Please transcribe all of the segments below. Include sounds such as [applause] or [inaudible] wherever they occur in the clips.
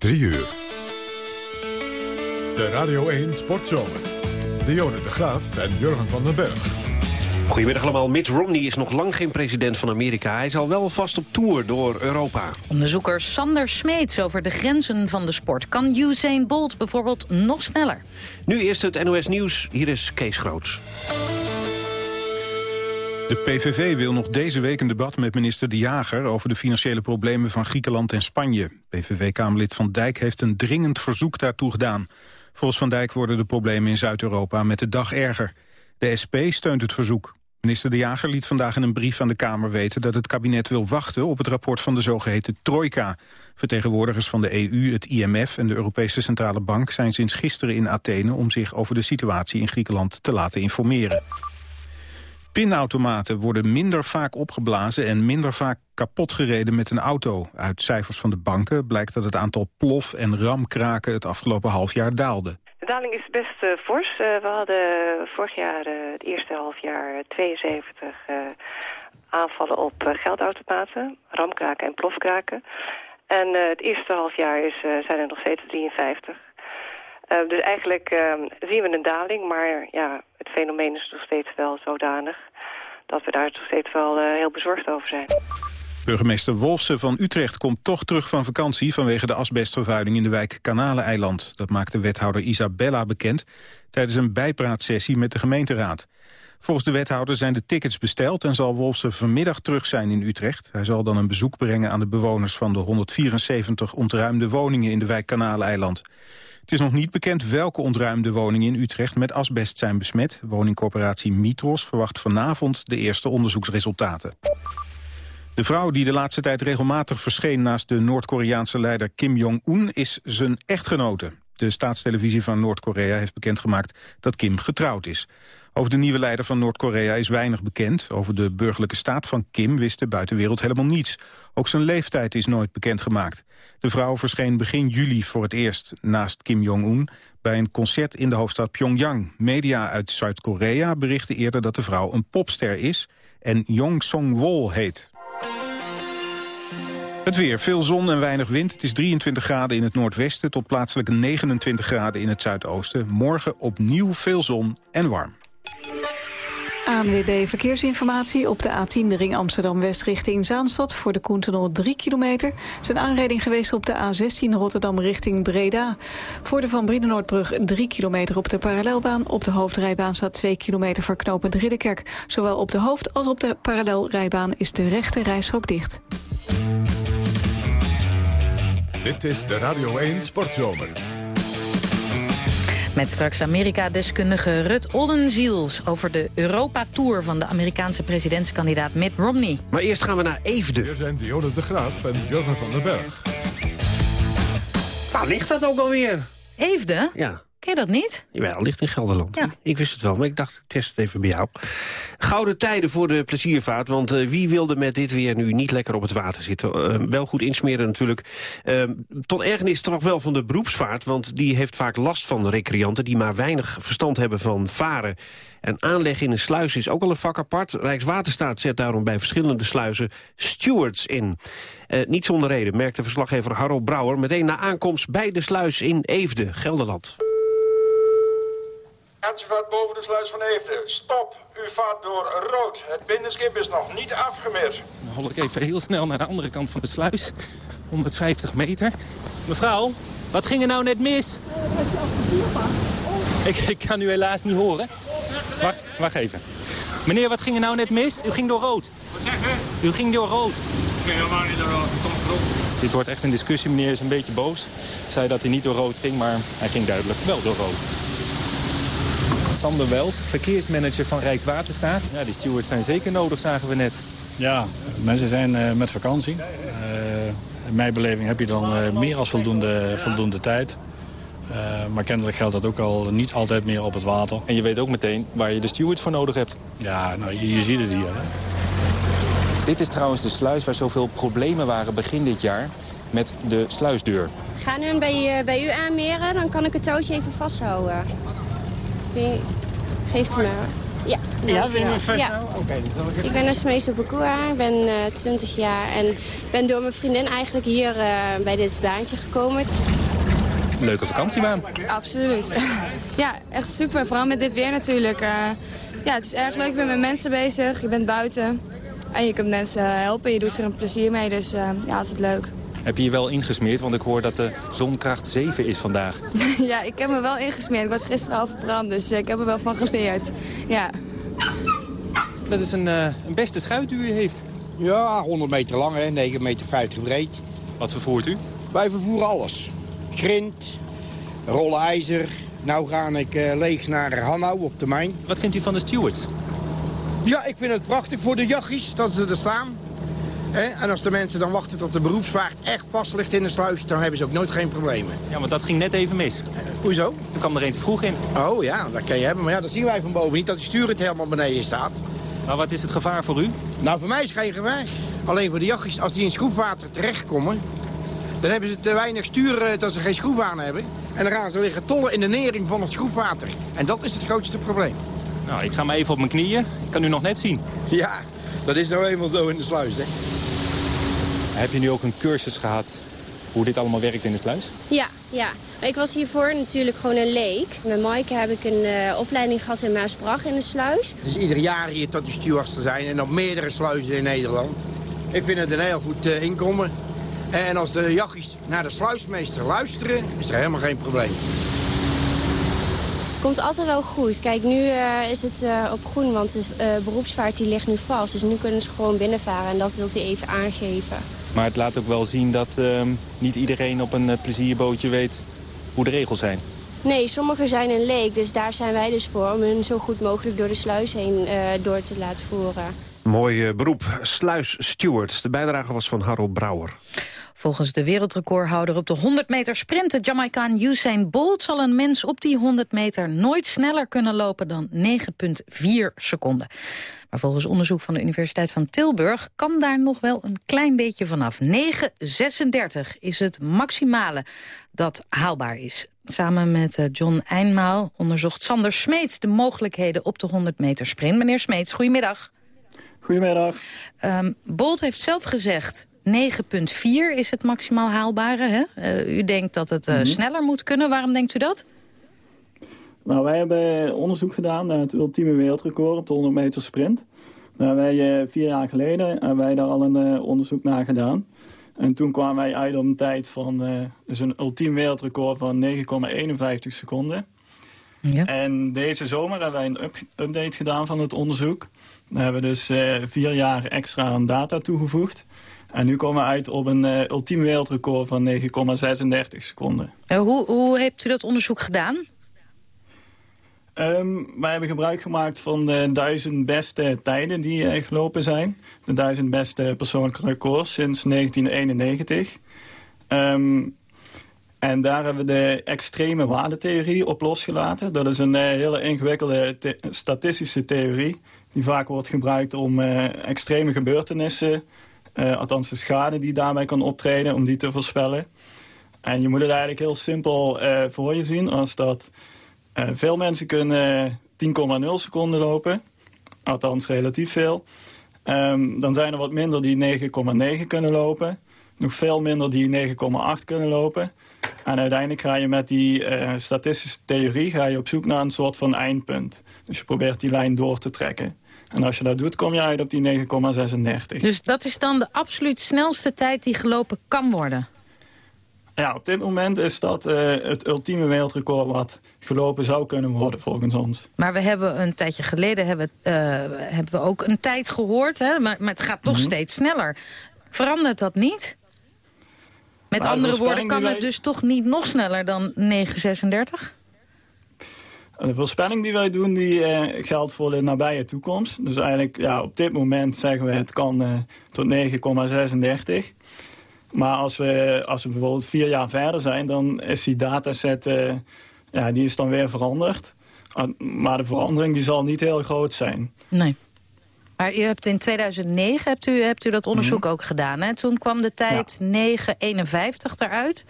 3 uur. De Radio 1 Sportzomer. Dionne de Graaf en Jurgen van den Berg. Goedemiddag allemaal. Mitt Romney is nog lang geen president van Amerika. Hij is al wel vast op tour door Europa. Onderzoeker Sander Smeets over de grenzen van de sport. Kan Usain Bolt bijvoorbeeld nog sneller? Nu eerst het NOS Nieuws. Hier is Kees Groots. De PVV wil nog deze week een debat met minister De Jager... over de financiële problemen van Griekenland en Spanje. PVV-kamerlid Van Dijk heeft een dringend verzoek daartoe gedaan. Volgens Van Dijk worden de problemen in Zuid-Europa met de dag erger. De SP steunt het verzoek. Minister De Jager liet vandaag in een brief aan de Kamer weten... dat het kabinet wil wachten op het rapport van de zogeheten Trojka. Vertegenwoordigers van de EU, het IMF en de Europese Centrale Bank... zijn sinds gisteren in Athene om zich over de situatie in Griekenland te laten informeren. Pinautomaten worden minder vaak opgeblazen en minder vaak kapot gereden met een auto. Uit cijfers van de banken blijkt dat het aantal plof- en ramkraken het afgelopen half jaar daalde. De daling is best uh, fors. Uh, we hadden vorig jaar, uh, het eerste halfjaar, 72 aanvallen op geldautomaten, ramkraken en plofkraken. En het eerste halfjaar is, zijn er nog steeds 53. Dus eigenlijk zien we een daling, maar ja, het fenomeen is nog steeds wel zodanig dat we daar nog steeds wel heel bezorgd over zijn. Burgemeester Wolfsen van Utrecht komt toch terug van vakantie... vanwege de asbestvervuiling in de wijk Kanaleneiland. Dat maakte wethouder Isabella bekend... tijdens een bijpraatsessie met de gemeenteraad. Volgens de wethouder zijn de tickets besteld... en zal Wolfsen vanmiddag terug zijn in Utrecht. Hij zal dan een bezoek brengen aan de bewoners... van de 174 ontruimde woningen in de wijk Kanaleneiland. Het is nog niet bekend welke ontruimde woningen in Utrecht met asbest zijn besmet. Woningcorporatie Mitros verwacht vanavond de eerste onderzoeksresultaten. De vrouw die de laatste tijd regelmatig verscheen naast de Noord-Koreaanse leider Kim Jong-un is zijn echtgenote. De staatstelevisie van Noord-Korea heeft bekendgemaakt dat Kim getrouwd is. Over de nieuwe leider van Noord-Korea is weinig bekend. Over de burgerlijke staat van Kim wist de buitenwereld helemaal niets. Ook zijn leeftijd is nooit bekendgemaakt. De vrouw verscheen begin juli voor het eerst naast Kim Jong-un... bij een concert in de hoofdstad Pyongyang. Media uit Zuid-Korea berichten eerder dat de vrouw een popster is... en Jong Song-wol heet. Het weer. Veel zon en weinig wind. Het is 23 graden in het noordwesten tot plaatselijk 29 graden in het zuidoosten. Morgen opnieuw veel zon en warm. ANWB Verkeersinformatie op de A10 de ring Amsterdam-West richting Zaanstad... voor de Koentenol 3 kilometer. Zijn aanrijding geweest op de A16 Rotterdam richting Breda. Voor de Van Brienenoordbrug 3 kilometer op de parallelbaan. Op de hoofdrijbaan staat 2 kilometer voor knooppunt Ridderkerk. Zowel op de hoofd- als op de parallelrijbaan is de rechte reishok dicht. Dit is de Radio 1 Sportzomer. Met straks Amerika-deskundige Rut Oldenziels... over de Europa-tour van de Amerikaanse presidentskandidaat Mitt Romney. Maar eerst gaan we naar Eefde. Hier zijn Dionne de Graaf en Jurgen van den Berg. Waar ligt dat ook alweer? Eefde? Ja. Ken je dat niet? Jawel, ligt in Gelderland. Ja. Ik wist het wel, maar ik dacht, ik test het even bij jou. Gouden tijden voor de pleziervaart, want uh, wie wilde met dit weer nu niet lekker op het water zitten? Uh, wel goed insmeren natuurlijk. Uh, tot ergernis toch wel van de beroepsvaart, want die heeft vaak last van recreanten... die maar weinig verstand hebben van varen. En aanleg in een sluis is ook al een vak apart. Rijkswaterstaat zet daarom bij verschillende sluizen stewards in. Niet zonder reden, merkte verslaggever Harro Brouwer... meteen na aankomst bij de sluis in Eefde, Gelderland. En vaart boven de sluis van Eefde. Stop, u vaart door rood. Het binnenschip is nog niet afgemeerd. Dan hol ik even heel snel naar de andere kant van de sluis. 150 meter. Mevrouw, wat ging er nou net mis? Ik, ik kan u helaas niet horen. Wacht, wacht even. Meneer, wat ging er nou net mis? U ging door rood. Wat zeg je? U ging door rood. Ik ging helemaal niet door rood. Kom erop. Dit wordt echt een discussie. Meneer is een beetje boos. Zei dat hij niet door rood ging, maar hij ging duidelijk wel door rood. Sander Wels, verkeersmanager van Rijkswaterstaat. Ja, die stewards zijn zeker nodig, zagen we net. Ja, mensen zijn uh, met vakantie. Uh, in mijn beleving heb je dan uh, meer als voldoende, voldoende tijd. maar kennelijk geldt dat ook al niet altijd meer op het water. En je weet ook meteen waar je de stewards voor nodig hebt. Ja, nou, je, je ziet het hier. Hè? Dit is trouwens de sluis waar zoveel problemen waren begin dit jaar met de sluisdeur. Gaan hun bij, bij u aanmeren, dan kan ik het touwtje even vasthouden. Wie geeft u me? Ja. Ja, ben je vast Ja. nou? Oké, dan zal ik. Ik ben Asmees Bakua, ik ben eh 20 jaar en ben door mijn vriendin eigenlijk hier eh, bij dit baantje gekomen. Leuke vakantiebaan. Absoluut. [laughs] Ja, echt super. Vooral met dit weer natuurlijk. Eh, ja, het is erg leuk. Je bent met mensen bezig. Je bent buiten. En je kunt mensen helpen. Je doet er een plezier mee. Dus eh, ja, altijd leuk. Heb je je wel ingesmeerd? Want ik hoor dat de zonkracht 7 is vandaag. [laughs] ja, ik heb me wel ingesmeerd. Ik was gisteren al verbrand. Dus eh, ik heb er wel van geleerd. Ja. Dat is een, eh, een beste schuit die u heeft. Ja, 100 meter lang, hè, 9 meter 50 breed. Wat vervoert u? Wij vervoeren alles. Grind, rollen ijzer. Nou ga ik eh, leeg naar Hanau op termijn. Wat vindt u van de stewards? Ja, ik vind het prachtig voor de jachtjes dat ze er staan. En als de mensen dan wachten tot de beroepsvaart echt vast ligt in de sluis... dan hebben ze ook nooit geen problemen. Ja, want dat ging net even mis. Hoezo? Er kwam er een te vroeg in. Oh ja, dat kan je hebben. Maar ja, dat zien wij van boven niet, dat die stuur het helemaal beneden staat. Maar wat is het gevaar voor u? Nou, voor mij is het geen gevaar. Alleen voor de jachtjes, als die in schroefwater terechtkomen... dan hebben ze te weinig stuur eh, dat ze geen schroef aan hebben. En dan gaan ze liggen tollen in de nering van het schroefwater. En dat is het grootste probleem. Nou, ik ga maar even op mijn knieën. Ik kan u nog net zien. Ja, dat is nou eenmaal zo in de sluis, hè. Heb je nu ook een cursus gehad hoe dit allemaal werkt in de sluis? Ja, ja. Ik was hiervoor natuurlijk gewoon een leek. Met Maaike heb ik een eh, opleiding gehad in Maasbrach in de sluis. Dus ieder jaar hier tot die stewards te zijn en op meerdere sluizen in Nederland. Ik vind het een heel goed eh, inkomen. En als de jachtjes naar de sluismeester luisteren, is er helemaal geen probleem. Komt altijd wel goed. Kijk, nu eh, is het eh, op groen, want de eh, beroepsvaart die ligt nu vast. Dus nu kunnen ze gewoon binnenvaren en dat wil hij even aangeven. Maar het laat ook wel zien dat ehm, niet iedereen op een eh, plezierbootje weet hoe de regels zijn. Nee, sommigen zijn een leek, dus daar zijn wij dus voor... om hun zo goed mogelijk door de sluis heen eh, door te laten voeren. Mooi eh, beroep, sluissteward. De bijdrage was van Harold Brouwer. Volgens de wereldrecordhouder op de 100 meter sprint, de Jamaicaan Usain Bolt, zal een mens op die 100 meter nooit sneller kunnen lopen dan 9,4 seconden. Maar volgens onderzoek van de Universiteit van Tilburg kan daar nog wel een klein beetje vanaf. 9,36 is het maximale dat haalbaar is. Samen met eh, John Eijnmaal onderzocht Sander Smeets de mogelijkheden op de 100 meter sprint. Meneer Smeets, goedemiddag. Goedemiddag. Um, Bolt heeft zelf gezegd 9,4 is het maximaal haalbare. Hè? Uh, u denkt dat het uh, mm -hmm. sneller moet kunnen. Waarom denkt u dat? Nou, wij hebben onderzoek gedaan naar het ultieme wereldrecord op de 100 meter sprint. Daar wij, uh, vier jaar geleden hebben wij daar al een onderzoek naar gedaan. En toen kwamen wij uit op een tijd van dus een ultiem wereldrecord van 9,51 seconden. Ja. En deze zomer hebben wij een up update gedaan van het onderzoek. Daar hebben we dus vier jaar extra aan data toegevoegd. En nu komen we uit op een uh, ultiem wereldrecord van 9,36 seconden. Uh, hoe, hoe heeft u dat onderzoek gedaan? Um, wij hebben gebruik gemaakt van de duizend beste tijden die uh, gelopen zijn. De duizend beste persoonlijke records sinds 1991. Um, en daar hebben we de extreme waardetheorie op losgelaten. Dat is een hele ingewikkelde the statistische theorie... die vaak wordt gebruikt om extreme gebeurtenissen uh, althans de schade die daarbij kan optreden, om die te voorspellen. En je moet het eigenlijk heel simpel uh, voor je zien, als dat uh, veel mensen kunnen 10,0 seconden lopen, althans relatief veel. Um, dan zijn er wat minder die 9,9 kunnen lopen, nog veel minder die 9,8 kunnen lopen. En uiteindelijk ga je met die statistische theorie ga je op zoek naar een soort van eindpunt. Dus je probeert die lijn door te trekken. En als je dat doet, kom je uit op die 9,36. Dus dat is dan de absoluut snelste tijd die gelopen kan worden? Ja, op dit moment is dat uh, het ultieme wereldrecord wat gelopen zou kunnen worden volgens ons. Maar we hebben een tijdje geleden hebben, uh, hebben we ook een tijd gehoord, hè? Maar, maar het gaat toch mm -hmm. steeds sneller. Verandert dat niet? Met maar andere woorden, kan wij... het dus toch niet nog sneller dan 9,36? De voorspelling die wij doen, die uh, geldt voor de nabije toekomst. Dus eigenlijk, ja, op dit moment zeggen we het kan uh, tot 9,36. Maar als we, als we bijvoorbeeld vier jaar verder zijn, dan is die dataset, uh, ja, die is dan weer veranderd. Maar de verandering die zal niet heel groot zijn. Nee. Maar u hebt in 2009 hebt u, hebt u dat onderzoek mm -hmm. ook gedaan. Hè? Toen kwam de tijd ja. 9,51 eruit.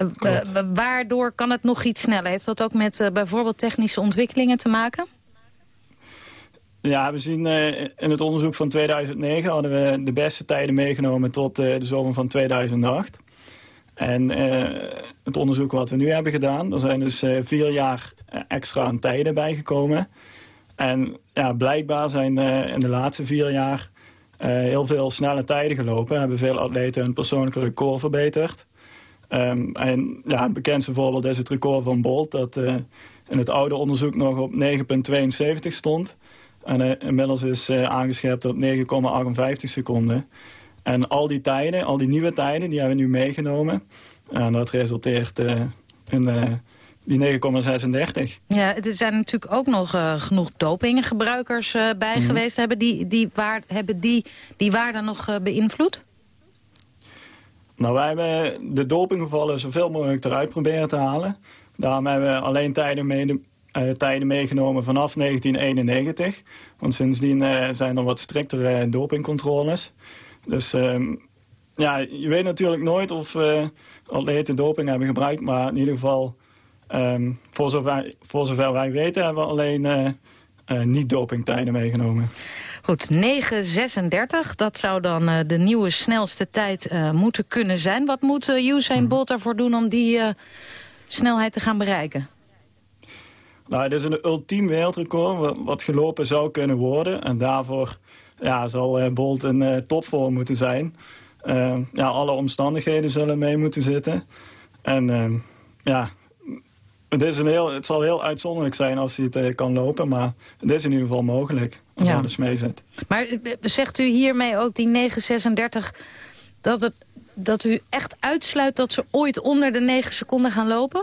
Uh, waardoor kan het nog iets sneller? Heeft dat ook met uh, bijvoorbeeld technische ontwikkelingen te maken? Ja, we zien in het onderzoek van 2009 hadden we de beste tijden meegenomen tot de zomer van 2008. En het onderzoek wat we nu hebben gedaan, er zijn dus vier jaar extra aan tijden bijgekomen. En ja, blijkbaar zijn in de laatste vier jaar heel veel snelle tijden gelopen. Hebben veel atleten hun persoonlijke record verbeterd. Um, en ja, het bekendste voorbeeld is het record van Bolt... dat in het oude onderzoek nog op 9,72 stond. En uh, inmiddels is uh, aangescherpt op 9,58 seconden. En al die tijden, al die nieuwe tijden, die hebben we nu meegenomen. En dat resulteert in die 9,36. Ja, er zijn natuurlijk ook nog genoeg dopinggebruikers bij mm geweest. Hebben die, die, waar, hebben die, die waarde nog beïnvloed? Nou, wij hebben de dopinggevallen zoveel mogelijk eruit proberen te halen. Daarom hebben we alleen tijden, mee, uh, tijden meegenomen vanaf 1991. Want sindsdien uh, zijn er wat striktere dopingcontroles. Dus uh, ja, je weet natuurlijk nooit of uh, atleten doping hebben gebruikt. Maar in ieder geval, um, voor, zover, voor zover wij weten, hebben we alleen niet-dopingtijden meegenomen. Goed, 9.36, dat zou dan uh, de nieuwe snelste tijd uh, moeten kunnen zijn. Wat moet uh, Usain Bolt daarvoor doen om die snelheid te gaan bereiken? Nou, het is een ultiem wereldrecord wat gelopen zou kunnen worden. En daarvoor ja, zal Bolt uh, topvorm moeten zijn. Ja, alle omstandigheden zullen mee moeten zitten. En ja, het, is een heel, het zal heel uitzonderlijk zijn als hij het kan lopen. Maar het is in ieder geval mogelijk ja. alles mee zit. Maar zegt u hiermee ook die 9,36 dat, het, dat u echt uitsluit dat ze ooit onder de 9 seconden gaan lopen?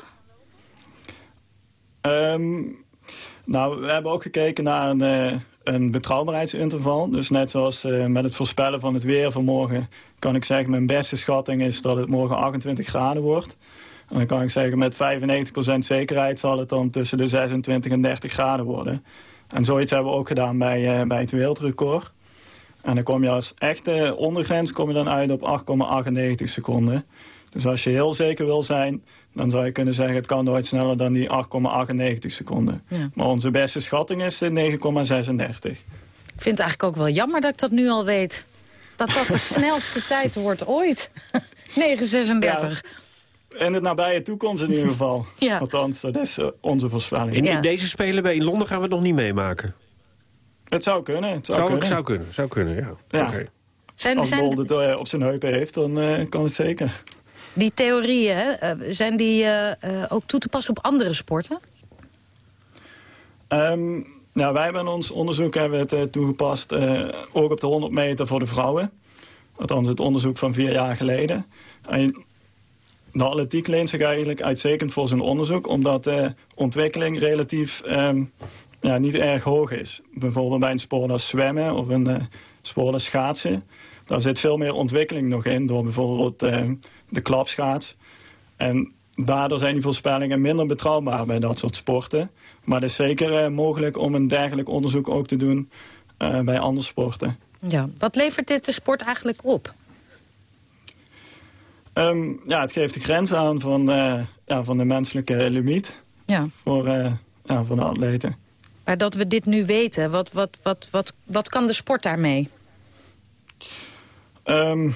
Um, nou, we hebben ook gekeken naar een, uh, een betrouwbaarheidsinterval. Dus net zoals uh, met het voorspellen van het weer van morgen... kan ik zeggen, mijn beste schatting is dat het morgen 28 graden wordt. En dan kan ik zeggen, met 95% zekerheid zal het dan tussen de 26 en 30 graden worden. En zoiets hebben we ook gedaan bij, uh, bij het wereldrecord. En dan kom je als echte ondergrens kom je dan uit op 8,98 seconden. Dus als je heel zeker wil zijn, dan zou je kunnen zeggen... het kan nooit sneller dan die 8,98 seconden. Maar onze beste schatting is 9,36. Ik vind het eigenlijk ook wel jammer dat ik dat nu al weet. Dat dat de [laughs] snelste tijd wordt ooit. [laughs] 9,36. Ja, in de nabije toekomst in ieder geval. [laughs] ja. Althans, dat is uh, onze voorspelling. In, in, deze Spelen bij in Londen gaan we het nog niet meemaken? Het zou kunnen. Het zou, zou, kunnen. zou kunnen. Zou kunnen, ja. ja. Okay. Zijn, Als zijn... Bol het uh, op zijn heupen heeft, dan uh, kan het zeker. Die theorieën, hè, zijn die uh, ook toe te passen op andere sporten? Um, nou, wij hebben in ons onderzoek hebben het uh, toegepast uh, ook op de 100 meter voor de vrouwen. Althans het onderzoek van vier jaar geleden. En de atletiek leent zich eigenlijk uitstekend voor zijn onderzoek... omdat de ontwikkeling relatief um, ja, niet erg hoog is. Bijvoorbeeld bij een sport als zwemmen of een uh, sport als schaatsen. Daar zit veel meer ontwikkeling nog in door bijvoorbeeld de klapschaats. En daardoor zijn die voorspellingen minder betrouwbaar bij dat soort sporten. Maar het is zeker uh, mogelijk om een dergelijk onderzoek ook te doen bij andere sporten. Ja. Wat levert dit de sport eigenlijk op? Um, ja, het geeft de grens aan van, uh, ja, van de menselijke limiet ja. voor, ja, voor de atleten. Maar dat we dit nu weten, wat, wat, wat, wat, wat kan de sport daarmee? Um,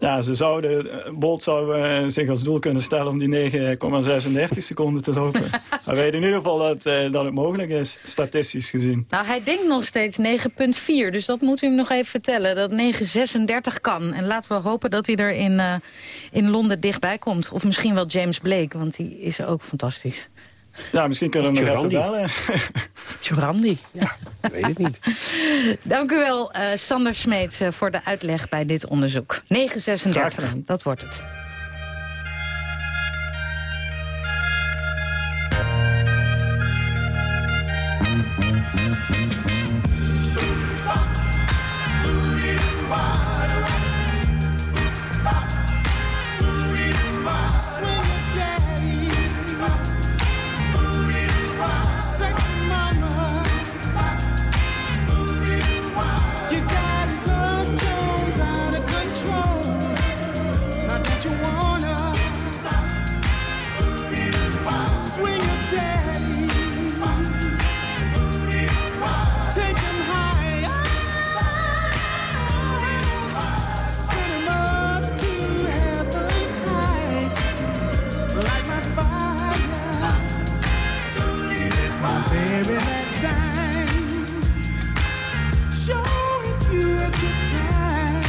ja, ze zouden, eh, Bolt zou uh, zich als doel kunnen stellen om die 9,36 seconden te lopen. [laughs] we weten in ieder geval dat, uh, dat het mogelijk is, statistisch gezien. Nou, hij denkt nog steeds 9,4, dus dat moet u hem nog even vertellen. Dat 9,36 kan. En laten we hopen dat hij er in, uh, in Londen dichtbij komt. Of misschien wel James Blake, want die is ook fantastisch. Ja, misschien kunnen we nog even bellen. Churandi. Ja, weet het niet. [laughs] Dank u wel, uh, Sander Smeets, uh, voor de uitleg bij dit onderzoek. 936, dat wordt het. Time, showing you a good time.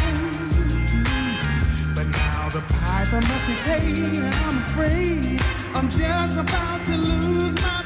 But now the piper must be paid, and I'm afraid I'm just about to lose my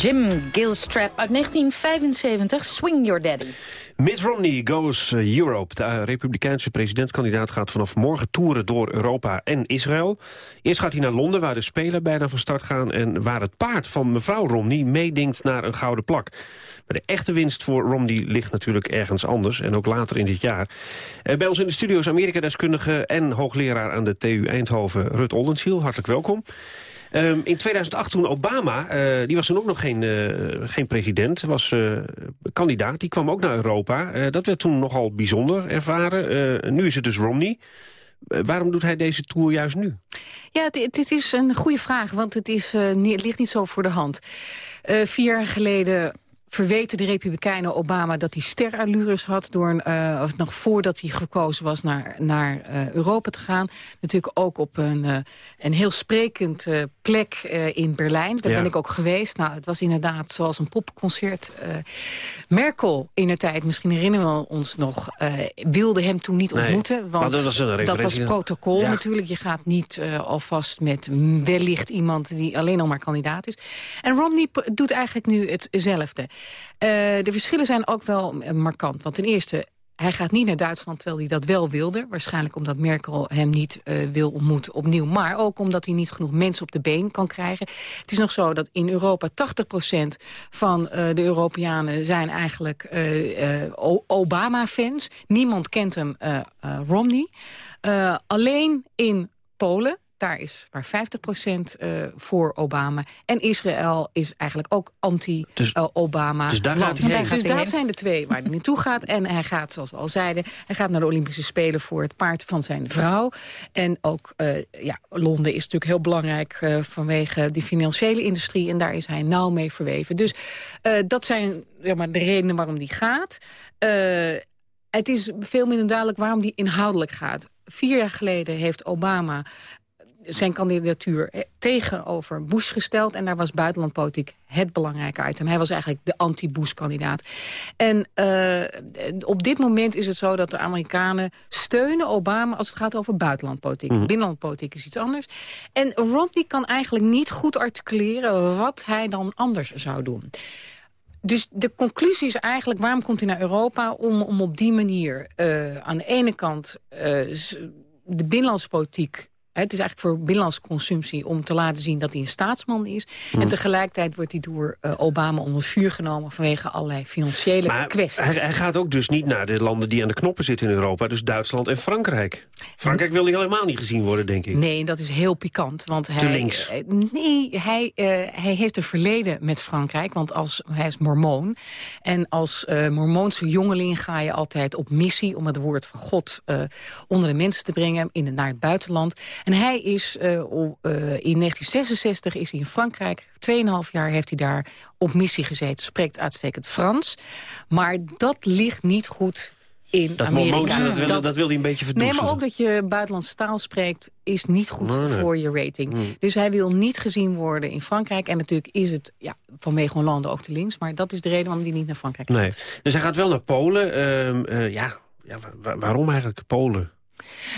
Jim Gilstrap uit 1975, Swing Your Daddy. Mitt Romney goes eh, Europe. De eh, republikeinse presidentskandidaat gaat vanaf morgen toeren door Europa en Israël. Eerst gaat hij naar Londen, waar de Spelen bijna van start gaan... en waar het paard van mevrouw Romney meedingt naar een gouden plak. Maar de echte winst voor Romney ligt natuurlijk ergens anders... en ook later in dit jaar. Eh, bij ons in de studio is Amerika-deskundige en hoogleraar aan de TU Eindhoven... Rut Oldensiel, hartelijk welkom. Ehm, in 2008 toen Obama, eh, die was toen ook nog geen, eh, geen president, was eh, kandidaat. Die kwam ook naar Europa. Dat werd toen nogal bijzonder ervaren. Nu is het dus Romney. Waarom doet hij deze tour juist nu? Ja, het is een goede vraag, want het, is, niet- het ligt niet zo voor de hand. Vier jaar geleden verweten de Republikeinen Obama dat hij sterallures had... Door eh, of nog voordat hij gekozen was naar, naar eh, Europa te gaan. Natuurlijk ook op een, eh, een heel sprekend plek in Berlijn. Daar Ja. ben ik ook geweest. Nou, het was inderdaad zoals een popconcert. Merkel in de tijd, misschien herinneren we ons nog... wilde hem toen niet Nee, ontmoeten. Want dat was dat was protocol Ja. natuurlijk. Je gaat niet alvast met wellicht iemand die alleen nog maar kandidaat is. En Romney doet eigenlijk nu hetzelfde. Eh, de verschillen zijn ook wel eh, markant. Want ten eerste, hij gaat niet naar Duitsland terwijl hij dat wel wilde. Waarschijnlijk omdat Merkel hem niet eh, wil ontmoeten opnieuw. Maar ook omdat hij niet genoeg mensen op de been kan krijgen. Het is nog zo dat in Europa 80% van de Europeanen zijn eigenlijk Obama-fans. Niemand kent hem, Romney. Alleen in Polen, daar is maar 50% eh, voor Obama. En Israël is eigenlijk ook anti-Obama. dus daar gaat hij heen. Dus dat zijn de twee waar hij naartoe gaat. En hij gaat, zoals we al zeiden, hij gaat naar de Olympische Spelen... voor het paard van zijn vrouw. En ook, eh, ja, Londen is natuurlijk heel belangrijk... eh, vanwege die financiële industrie. En daar is hij nauw mee verweven. Dus eh, dat zijn zeg maar, de redenen waarom die gaat. Eh, het is veel minder duidelijk waarom die inhoudelijk gaat. Vier jaar geleden heeft Obama zijn kandidatuur eh, tegenover Bush gesteld. En daar was buitenlandpolitiek het belangrijke item. Hij was eigenlijk de anti-Bush-kandidaat. En eh, op dit moment is het zo dat de Amerikanen steunen Obama... als het gaat over buitenlandpolitiek. Mhm. Binnenlandpolitiek is iets anders. En Romney kan eigenlijk niet goed articuleren... wat hij dan anders zou doen. Dus de conclusie is eigenlijk, waarom komt hij naar Europa? Om, om op die manier eh, aan de ene kant de binnenlandse politiek Het is eigenlijk voor binnenlandse consumptie om te laten zien dat hij een staatsman is. En tegelijkertijd wordt hij door eh, Obama onder vuur genomen vanwege allerlei financiële Maar kwesties. hij, hij gaat ook dus niet naar de landen die aan de knoppen zitten in Europa. Dus Duitsland en Frankrijk. Frankrijk wil hij helemaal niet gezien worden, denk ik. Nee, dat is heel pikant. Want hij, links. eh, Nee, hij, eh, hij heeft een verleden met Frankrijk. Want als, hij is mormoon. En als eh mormoonse jongeling ga je altijd op missie... om het woord van God onder de mensen te brengen in, naar het buitenland. En hij is eh, eh, in 1966 is hij in Frankrijk. Tweeënhalf jaar heeft hij daar op missie gezeten. Spreekt uitstekend Frans. Maar dat ligt niet goed in Dat Amerika. Dat, wil, dat wil hij een beetje Nee, verdoezelen. maar ook dat je buitenlandse taal spreekt is niet goed Nee, nee. voor je rating. Hmm. Dus hij wil niet gezien worden in Frankrijk. En natuurlijk is het ja, vanwege Hollande ook te links. Maar dat is de reden waarom hij niet naar Frankrijk gaat. Nee. Dus hij gaat wel naar Polen. Ehm, eh, ja, ja wa- wa- waarom eigenlijk Polen?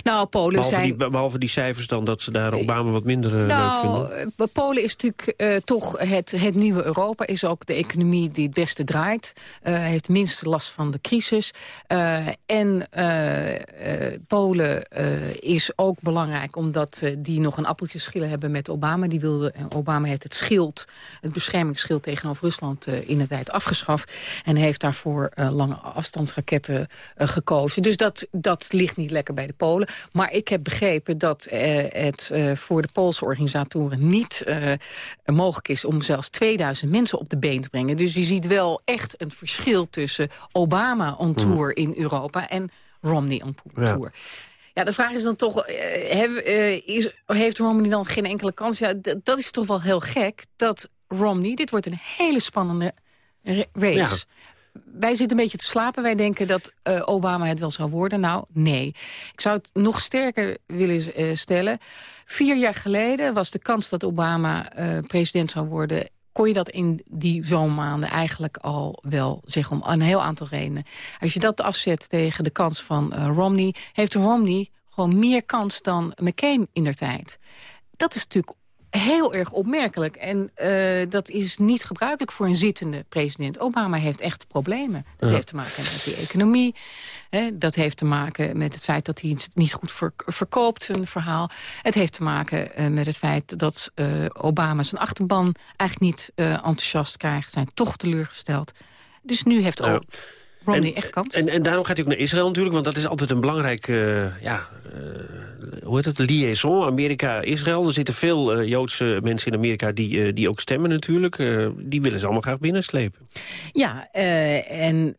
Nou, Polen Behalve, zijn... die, behalve die cijfers dan dat ze daar Obama wat minder eh, leuk Nou, vinden. eh, Polen is natuurlijk eh, toch het, het nieuwe Europa. Is ook de economie die het beste draait. Eh, heeft minst last van de crisis. Eh, en eh, eh, Polen eh, is ook belangrijk omdat eh, die nog een appeltje schillen hebben met Obama. Die wilde, Obama heeft het schild, het beschermingsschild tegenover Rusland eh, in de tijd afgeschaft. En heeft daarvoor eh, lange afstandsraketten eh, gekozen. Dus dat, dat ligt niet lekker bij de Polen. Maar ik heb begrepen dat eh, het eh, voor de Poolse organisatoren niet eh, mogelijk is... om zelfs 2000 mensen op de been te brengen. Dus je ziet wel echt een verschil tussen Obama on tour in Europa... en Romney on tour. Ja, de vraag is dan toch, is, heeft Romney dan geen enkele kans? Ja, dat is toch wel heel gek dat Romney, dit wordt een hele spannende ra- race. Wij zitten een beetje te slapen. Wij denken dat eh, Obama het wel zou worden. Nou, nee. Ik zou het nog sterker willen eh, stellen. Vier jaar geleden was de kans dat Obama eh, president zou worden... kon je dat in die zomermaanden eigenlijk al wel zeggen... om een heel aantal redenen. Als je dat afzet tegen de kans van Romney... heeft Romney gewoon meer kans dan McCain in der tijd. Dat is natuurlijk heel erg opmerkelijk. En eh, dat is niet gebruikelijk voor een zittende president. Obama heeft echt problemen. Dat Ja. heeft te maken met die economie. Hè, dat heeft te maken met het feit dat hij het niet goed ver- verkoopt, een verhaal. Het heeft te maken eh, met het feit dat eh, Obama zijn achterban eigenlijk niet enthousiast krijgt. Zijn toch teleurgesteld. Dus nu heeft ook Romney En- echt kans. En, en daarom gaat hij ook naar Israël natuurlijk, want dat is altijd een belangrijk, eh, ja, eh, hoe heet het, liaison, Amerika-Israël. Er zitten veel eh, Joodse mensen in Amerika die, die ook stemmen natuurlijk. Die willen ze allemaal graag binnenslepen. Ja, en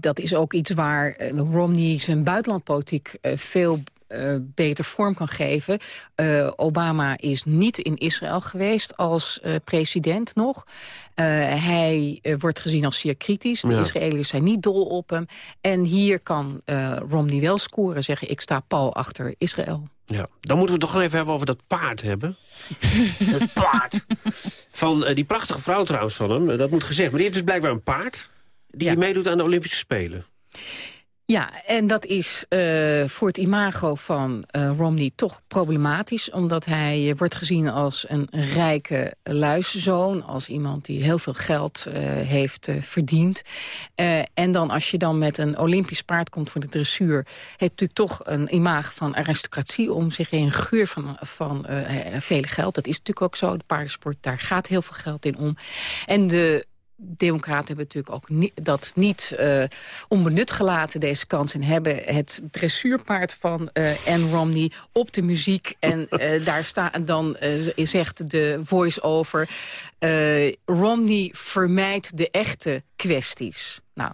dat is ook iets waar Romney zijn buitenlandpolitiek veel eh, beter vorm kan geven. Eh, Obama is niet in Israël geweest als eh, president nog. Hij wordt gezien als zeer kritisch. De Ja. Israëliërs zijn niet dol op hem. En hier kan Romney wel scoren, zeggen ik sta pal achter Israël. Ja. Dan moeten we het toch even hebben over dat paard hebben. [laughs] dat paard. Van die prachtige vrouw trouwens van hem, dat moet gezegd. Maar die heeft dus blijkbaar een paard die meedoet aan de Olympische Spelen. Ja, en dat is eh, voor het imago van eh, Romney toch problematisch. Omdat hij eh, wordt gezien als een rijke luiszoon. Als iemand die heel veel geld heeft verdiend. En dan als je dan met een Olympisch paard komt voor de dressuur... heeft natuurlijk toch een imago van aristocratie om zich heen. Een geur van, van veel geld. Dat is natuurlijk ook zo. De paardensport, daar gaat heel veel geld in om. En de Democraten hebben natuurlijk ook ni- dat niet eh, onbenut gelaten, deze kans. En hebben het dressuurpaard van Anne Romney op de muziek. En [laughs] eh, daar staat dan zegt de voice-over... Romney vermijdt de echte kwesties. Nou,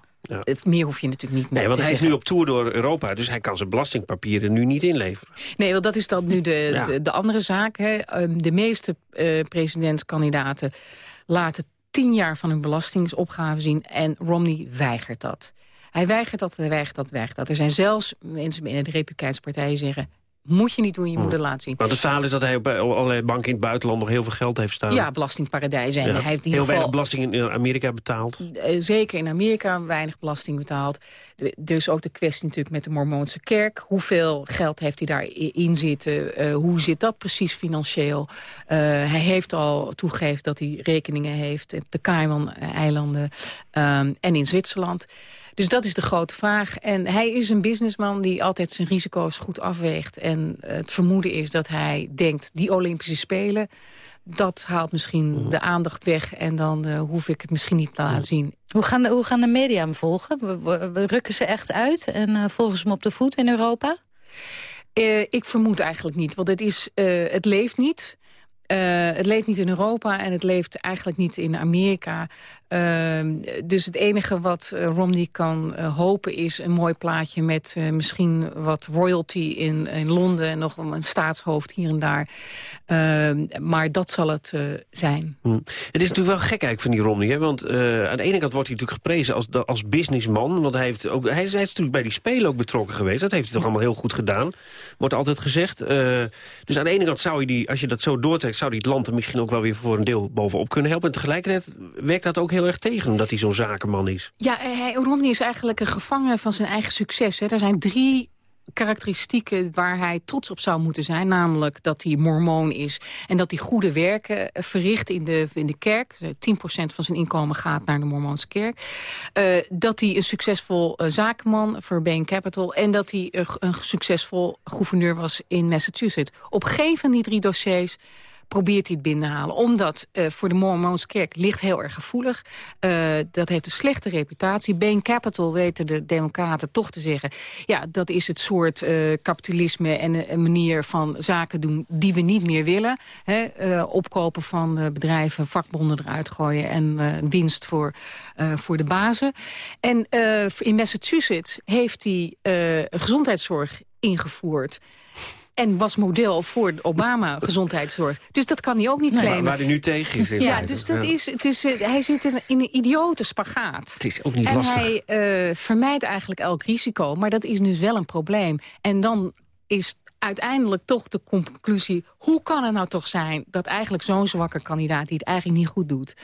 meer hoef je natuurlijk niet meer Nee, want hij is nu op tour door Europa, dus hij kan zijn belastingpapieren nu niet inleveren. Nee, want dat is dan nu de, Ja. de, de andere zaak. Hè. Ehm, De meeste eh, presidentskandidaten laten tien jaar van hun belastingsopgave zien... en Romney weigert dat. Hij weigert dat, hij weigert dat, weigert dat. Er zijn zelfs mensen binnen de Republikeinse partij die zeggen... moet je niet doen, je moet het laten zien. Want het verhaal is dat hij op allerlei banken in het buitenland nog heel veel geld heeft staan. Ja, belastingparadijzen. En hij heeft heel weinig geval belasting in Amerika betaald. Eh, zeker in Amerika weinig belasting betaald. Is ook de kwestie natuurlijk met de Mormoonse kerk. Hoeveel geld heeft hij daarin zitten? Eh, hoe zit dat precies financieel? Eh, hij heeft al toegegeven dat hij rekeningen heeft op de Cayman-eilanden ehm, en in Zwitserland. Dus dat is de grote vraag. En hij is een businessman die altijd zijn risico's goed afweegt. En het vermoeden is dat hij denkt, die Olympische Spelen... dat haalt misschien de aandacht weg en dan eh, hoef ik het misschien niet te laten zien. Hoe gaan, de, hoe gaan de media hem volgen? We- Rukken ze echt uit en eh, volgen ze hem op de voet in Europa? Eh, ik vermoed eigenlijk niet, want het, is, eh, het leeft niet. Eh, het leeft niet in Europa en het leeft eigenlijk niet in Amerika. Ehm, dus het enige wat eh, Romney kan eh, hopen is een mooi plaatje... met misschien wat royalty in, in Londen en nog een staatshoofd hier en daar. Ehm, maar dat zal het zijn. Hm. Het is natuurlijk wel gek eigenlijk van die Romney. Hè? Want aan de ene kant wordt hij natuurlijk geprezen als, als businessman. Want hij, heeft ook, hij, is, hij is natuurlijk bij die Spelen ook betrokken geweest. Dat heeft hij toch allemaal heel goed gedaan. Wordt altijd gezegd. Dus aan de ene kant zou je die, als je dat zo doortrekt... zou hij het land er misschien ook wel weer voor een deel bovenop kunnen helpen. En tegelijkertijd werkt dat ook heel erg tegen... omdat hij zo'n zakenman is. Ja, hij, Romney is eigenlijk een gevangene van zijn eigen succes. Hè. Er zijn drie karakteristieken waar hij trots op zou moeten zijn. Namelijk dat hij mormoon is en dat hij goede werken eh, verricht in de, in de kerk. Eh, 10% van zijn inkomen gaat naar de mormoonse kerk. Eh, dat hij een succesvol eh, zakenman voor Bain Capital... en dat hij een succesvol gouverneur was in Massachusetts. Op geen van die drie dossiers probeert hij het binnenhalen. Omdat eh, voor de Mormoonse kerk ligt heel erg gevoelig. Eh, dat heeft een slechte reputatie. Bain Capital weten de democraten toch te zeggen... ja, dat is het soort eh, kapitalisme en een manier van zaken doen... die we niet meer willen. Hè? Opkopen van bedrijven, vakbonden eruit gooien... en winst voor, voor de bazen. En in Massachusetts heeft hij gezondheidszorg ingevoerd... En was model voor Obama gezondheidszorg. Dus dat kan hij ook niet claimen. waar hij nu tegen is. Ja, dus dat Ja. is, eh, hij zit in, in een idiote spagaat. Het is ook niet en lastig. hij eh, vermijdt eigenlijk elk risico. Maar dat is dus wel een probleem. En dan is uiteindelijk toch de conclusie... hoe kan het nou toch zijn dat eigenlijk zo'n zwakke kandidaat... die het eigenlijk niet goed doet...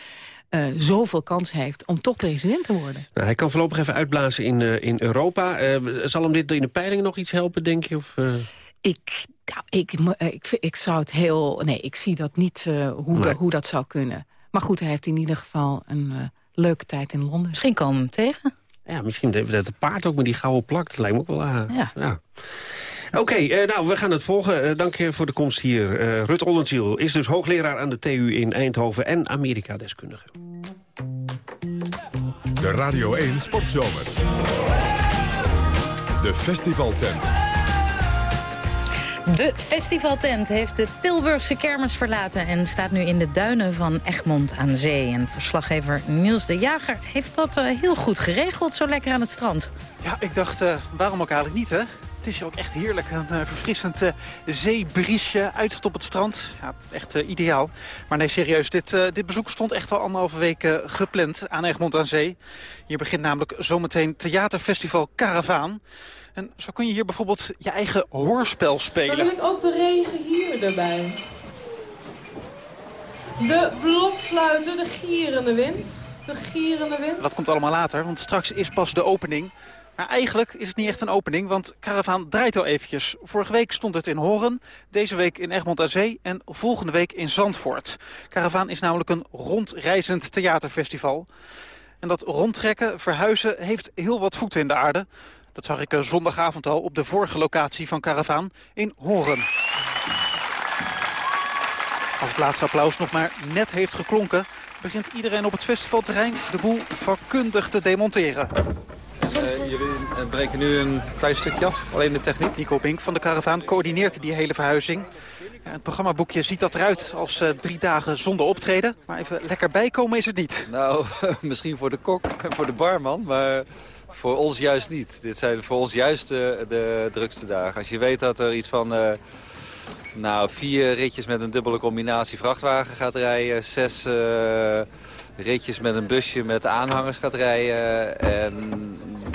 eh, zoveel kans heeft om toch president te worden. Nou, hij kan voorlopig even uitblazen in, in Europa. Zal hem dit in de peilingen nog iets helpen, denk je? Of? Ik, nou, ik, eh, ik, ik zou het heel... Nee, ik zie dat niet eh, hoe, Nee. hoe dat zou kunnen. Maar goed, hij heeft in ieder geval een eh, leuke tijd in Londen. Misschien komen we hem tegen. Ja, misschien heeft het paard ook met die gouden plak. Dat lijkt me ook wel aan. Ja. Oké, eh, nou, we gaan het volgen. Dank je voor de komst hier. Eh, Rut Ollenziel is dus hoogleraar aan de TU in Eindhoven... en Amerika-deskundige. De Radio 1 Sportzomer. De festivaltent. De festivaltent heeft de Tilburgse kermis verlaten... en staat nu in de duinen van Egmond aan Zee. En verslaggever Niels de Jager heeft dat eh, heel goed geregeld... zo lekker aan het strand. Ja, ik dacht, eh, waarom ook eigenlijk niet, hè? Het is hier ook echt heerlijk. Een eh, verfrissend eh, zeebriesje, uitzicht op het strand. Ja, echt ideaal. Maar nee, serieus, dit, dit bezoek stond echt wel anderhalve week gepland aan Egmond aan Zee. Hier begint namelijk zometeen theaterfestival Caravaan. En zo kun je hier bijvoorbeeld je eigen hoorspel Dan spelen. wil ik ook de regen hier erbij. De blokfluiten, de gierende wind. De gierende wind. Dat komt allemaal later, want straks is pas de opening. Maar eigenlijk is het niet echt een opening, want Caravaan draait al eventjes. Vorige week stond het in Horen, deze week in Egmond aan Zee en volgende week in Zandvoort. Caravaan is namelijk een rondreizend theaterfestival. En dat rondtrekken, verhuizen, heeft heel wat voeten in de aarde. Dat zag ik eh, zondagavond al op de vorige locatie van Caravaan in Horen. Als het laatste applaus nog maar net heeft geklonken... begint iedereen op het festivalterrein de boel vakkundig te demonteren. Eh, jullie eh, breken nu een klein stukje af, alleen de techniek. Nico Bink van de Caravaan coördineert die hele verhuizing. Ja, het programmaboekje ziet dat eruit als eh, drie dagen zonder optreden. Maar even lekker bijkomen is het niet. Nou, [laughs] misschien voor de kok en voor de barman, maar voor ons juist niet. Dit zijn voor ons juist de, de drukste dagen. Als je weet dat er iets van eh, nou, vier ritjes met een dubbele combinatie vrachtwagen gaat rijden... zes eh, ritjes met een busje met aanhangers gaat rijden... en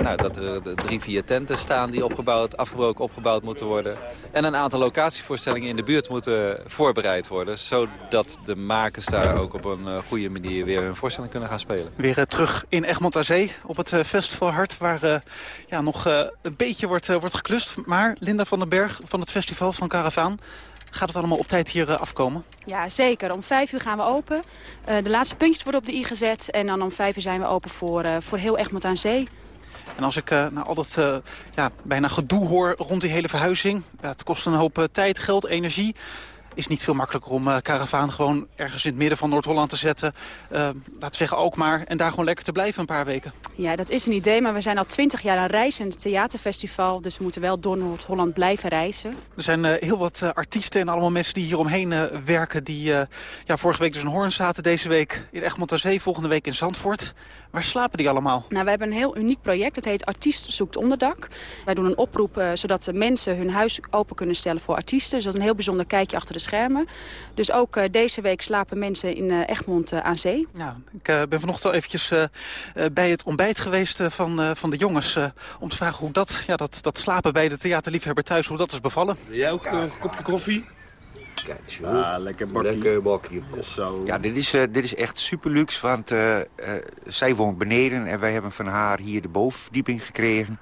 nou, dat er drie, vier tenten staan die opgebouwd, afgebroken opgebouwd moeten worden... en een aantal locatievoorstellingen in de buurt moeten voorbereid worden... zodat de makers daar ook op een eh, goede manier weer hun voorstelling kunnen gaan spelen. Weer eh, terug in Egmond aan Zee op het eh, festivalhart... waar eh, ja, nog een beetje wordt, wordt geklust. Maar Linda van den Berg van het festival van Caravaan... gaat het allemaal op tijd hier eh, afkomen? Ja, zeker. Om vijf uur gaan we open. Eh, de laatste puntjes worden op de i gezet. En dan om vijf uur zijn we open voor, eh, voor heel Egmond aan Zee. En als ik uh, nou, al dat uh, ja, bijna gedoe hoor rond die hele verhuizing... Ja, het kost een hoop uh, tijd, geld, energie is niet veel makkelijker om uh, Caravaan gewoon ergens in het midden van Noord-Holland te zetten. Uh, laten we zeggen ook maar. En daar gewoon lekker te blijven een paar weken. Ja, dat is een idee. Maar we zijn al twintig jaar een reizend theaterfestival. Dus we moeten wel door Noord-Holland blijven reizen. Er zijn uh, heel wat artiesten en allemaal mensen die hier omheen werken. Die ja, vorige week dus in Hoorn zaten. Deze week in Egmond aan Zee. Volgende week in Zandvoort. Waar slapen die allemaal? Nou, we hebben een heel uniek project. Het heet Artiest zoekt onderdak. Wij doen een oproep zodat de mensen hun huis open kunnen stellen voor artiesten. Dus dat is een heel bijzonder kijkje achter de schermen. Dus ook uh, deze week slapen mensen in uh, Egmond aan zee. Nou, ik ben vanochtend al eventjes bij het ontbijt geweest van, van de jongens. om te vragen hoe dat, ja, dat, dat slapen bij de theaterliefhebber thuis, hoe dat is bevallen. Wil jij ook een kopje koffie? Kijk eens, Ah, lekker bakje. Lekker bakje. Zo. Ja, dit is, uh, dit is echt super luxe, want uh, uh, zij woont beneden en wij hebben van haar hier de bovenverdieping gekregen.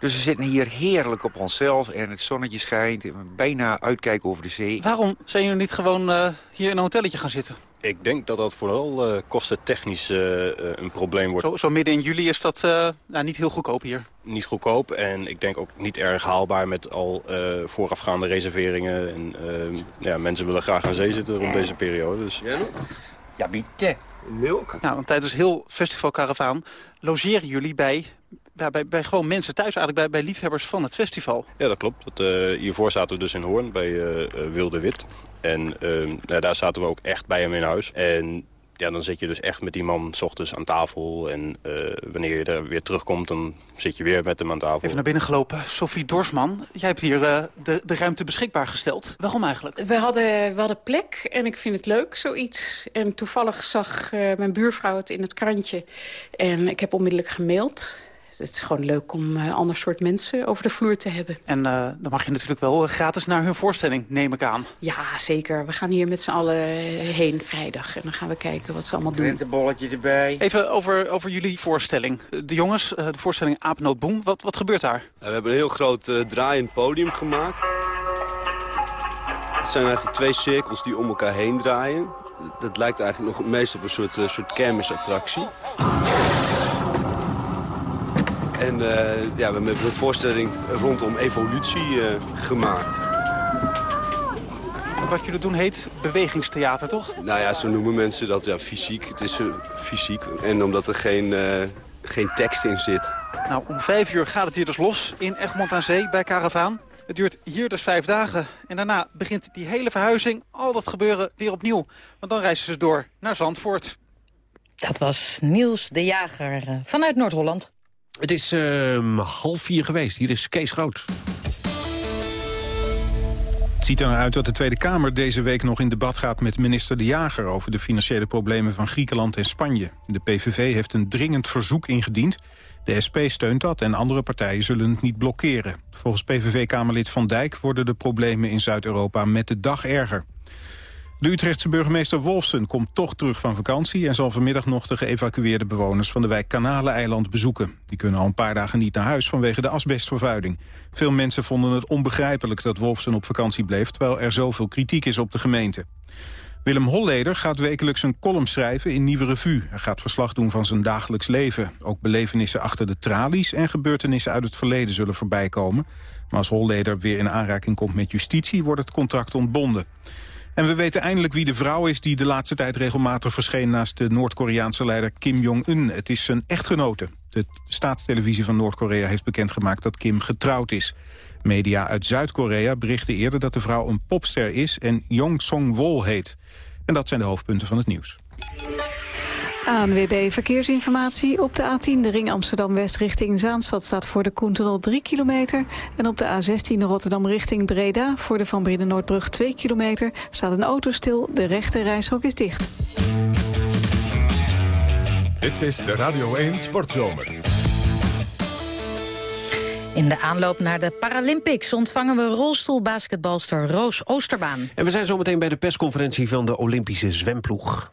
Dus we zitten hier heerlijk op onszelf en het zonnetje schijnt. Bijna uitkijken over de zee. Waarom zijn jullie niet gewoon hier in een hotelletje gaan zitten? Ik denk dat dat vooral uh, kostentechnisch uh, een probleem wordt. Zo, zo, midden in juli is dat uh, nou, niet heel goedkoop hier? Niet goedkoop en ik denk ook niet erg haalbaar met al voorafgaande reserveringen. En, ja, mensen willen graag aan zee zitten rond deze periode. Dus... Ja, bitte. Milk. Nou, want tijdens heel Festival Caravaan logeren jullie bij ja, bij, bij gewoon mensen thuis, eigenlijk bij, bij liefhebbers van het festival. Ja, dat klopt. Dat, uh, hiervoor zaten we dus in Hoorn bij uh, Wilde Wit. En uh, ja, daar zaten we ook echt bij hem in huis. En ja, dan zit je dus echt met die man s ochtends aan tafel. En wanneer je er weer terugkomt, dan zit je weer met hem aan tafel. Even naar binnen gelopen. Sophie Dorsman, jij hebt hier de, de ruimte beschikbaar gesteld. Waarom eigenlijk? We hadden, we hadden plek en ik vind het leuk, zoiets. En toevallig zag mijn buurvrouw het in het krantje. En ik heb onmiddellijk gemaild het is gewoon leuk om uh, ander soort mensen over de vloer te hebben. En uh, dan mag je natuurlijk wel gratis naar hun voorstelling, neem ik aan. Ja, zeker. We gaan hier met z'n allen heen vrijdag. En dan gaan we kijken wat ze allemaal doen. Een bolletje erbij. Even over, over jullie voorstelling. De jongens, uh, de voorstelling Apennoot Boom. Wat, wat gebeurt daar? we hebben een heel groot draaiend podium gemaakt. Het zijn eigenlijk twee cirkels die om elkaar heen draaien. Dat lijkt eigenlijk nog het meest op een soort, soort kermisattractie. En uh, ja, we hebben een voorstelling rondom evolutie uh, gemaakt. Wat jullie doen heet bewegingstheater, toch? Nou ja, zo noemen mensen dat ja, fysiek. Het is uh, fysiek. En omdat er geen, geen tekst in zit. Nou, om vijf uur gaat het hier dus los in Egmond aan Zee bij Caravaan. Het duurt hier dus vijf dagen. En daarna begint die hele verhuizing, al dat gebeuren, weer opnieuw. Want dan reizen ze door naar Zandvoort. Dat was Niels de Jager vanuit Noord-Holland. Het is uh, half vier geweest. Hier is Kees Groot. Het ziet er uit dat de Tweede Kamer deze week nog in debat gaat met minister De Jager over de financiële problemen van Griekenland en Spanje. De PVV heeft een dringend verzoek ingediend. De SP steunt dat en andere partijen zullen het niet blokkeren. Volgens PVV-Kamerlid Van Dijk worden de problemen in Zuid-Europa met de dag erger. De Utrechtse burgemeester Wolfsen komt toch terug van vakantie... en zal vanmiddag nog de geëvacueerde bewoners van de wijk Kanaleneiland bezoeken. Die kunnen al een paar dagen niet naar huis vanwege de asbestvervuiling. Veel mensen vonden het onbegrijpelijk dat Wolfsen op vakantie bleef... terwijl er zoveel kritiek is op de gemeente. Willem Holleder gaat wekelijks een column schrijven in Nieuwe Revue. Hij gaat verslag doen van zijn dagelijks leven. Ook belevenissen achter de tralies en gebeurtenissen uit het verleden zullen voorbij komen. Maar als Holleder weer in aanraking komt met justitie... wordt het contract ontbonden. En we weten eindelijk wie de vrouw is die de laatste tijd regelmatig verscheen... naast de Noord-Koreaanse leider Kim Jong-un. Het is zijn echtgenote. De staatstelevisie van Noord-Korea heeft bekendgemaakt dat Kim getrouwd is. Media uit Zuid-Korea berichten eerder dat de vrouw een popster is... en Jong Song-wol heet. En dat zijn de hoofdpunten van het nieuws. ANWB Verkeersinformatie. Op de A10 de ring Amsterdam-West richting Zaanstad staat voor de Koentunnel 3 kilometer. En op de A16 Rotterdam richting Breda voor de Van Brinnen-Noordbrug 2 kilometer staat een auto stil. De rechte reishok is dicht. Dit is de Radio 1 Sportzomer. In de aanloop naar de Paralympics ontvangen we rolstoelbasketbalster Roos Oosterbaan. En we zijn zometeen bij de persconferentie van de Olympische zwemploeg.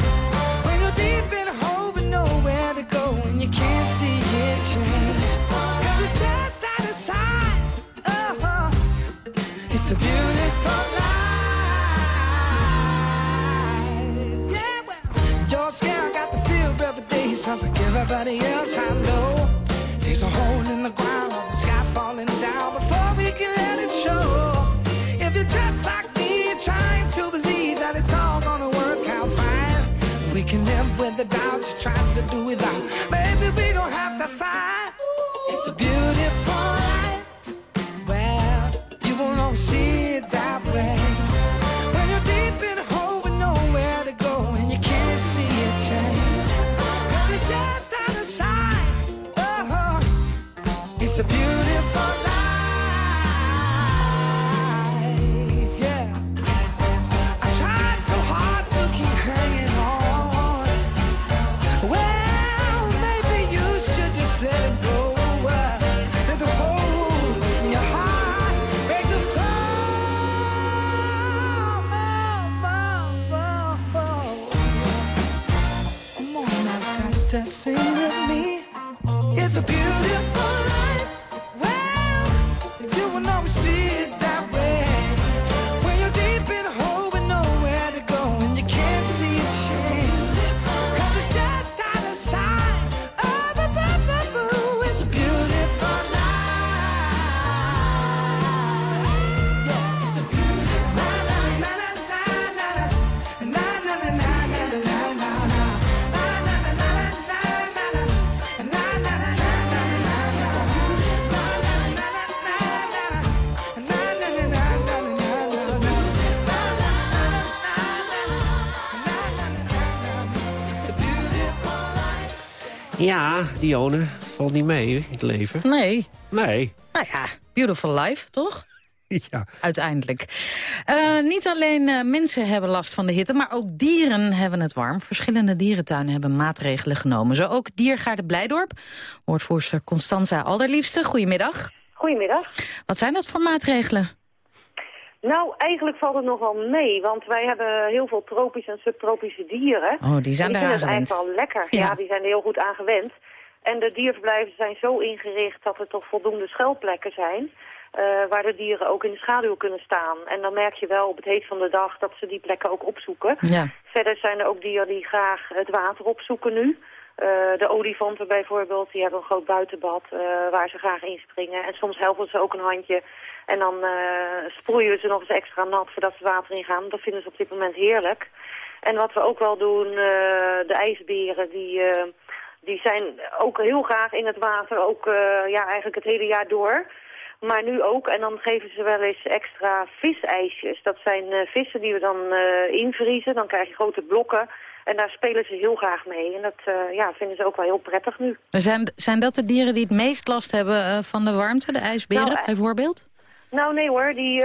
Every day. Sounds like everybody else I know. Takes a hole in the ground or the sky falling down before we can let it show. If you're just like me, trying to believe that it's all gonna work out fine. We can live with the doubt you're trying to do without. Ja, Dione, valt niet mee in het leven. Nee. Nee. Nou ja, beautiful life, toch? [laughs] Ja. Uiteindelijk. Eh, niet alleen eh, mensen hebben last van de hitte, maar ook dieren hebben het warm. Verschillende dierentuinen hebben maatregelen genomen. Zo ook Diergaarde Blijdorp. Woordvoerster Constanza Alderliefste, goedemiddag. Goedemiddag. Wat zijn dat voor maatregelen? Nou, eigenlijk valt het nog wel mee, want wij hebben heel veel tropische en subtropische dieren. Oh, die zijn en die daar vinden het aangewend. eigenlijk wel lekker. Ja. Ja. die zijn er heel goed aan gewend. En de dierverblijven zijn zo ingericht dat er toch voldoende schuilplekken zijn... eh, waar de dieren ook in de schaduw kunnen staan. En dan merk je wel op het heet van de dag dat ze die plekken ook opzoeken. Ja. Verder zijn er ook dieren die graag het water opzoeken nu. Eh, de olifanten bijvoorbeeld, die hebben een groot buitenbad eh, waar ze graag inspringen. En soms helpen ze ook een handje. En dan sproeien we ze nog eens extra nat voordat ze water ingaan. Dat vinden ze op dit moment heerlijk. En wat we ook wel doen, de ijsberen, die, die zijn ook heel graag in het water. Ook eh, ja, eigenlijk het hele jaar door. Maar nu ook, en dan geven ze wel eens extra visijsjes. Dat zijn eh, vissen die we dan eh, invriezen. Dan krijg je grote blokken. En daar spelen ze heel graag mee. En dat ja, vinden ze ook wel heel prettig nu. Zijn, zijn dat de dieren die het meest last hebben van de warmte? De ijsberen Nou, bijvoorbeeld? Nou nee hoor, die,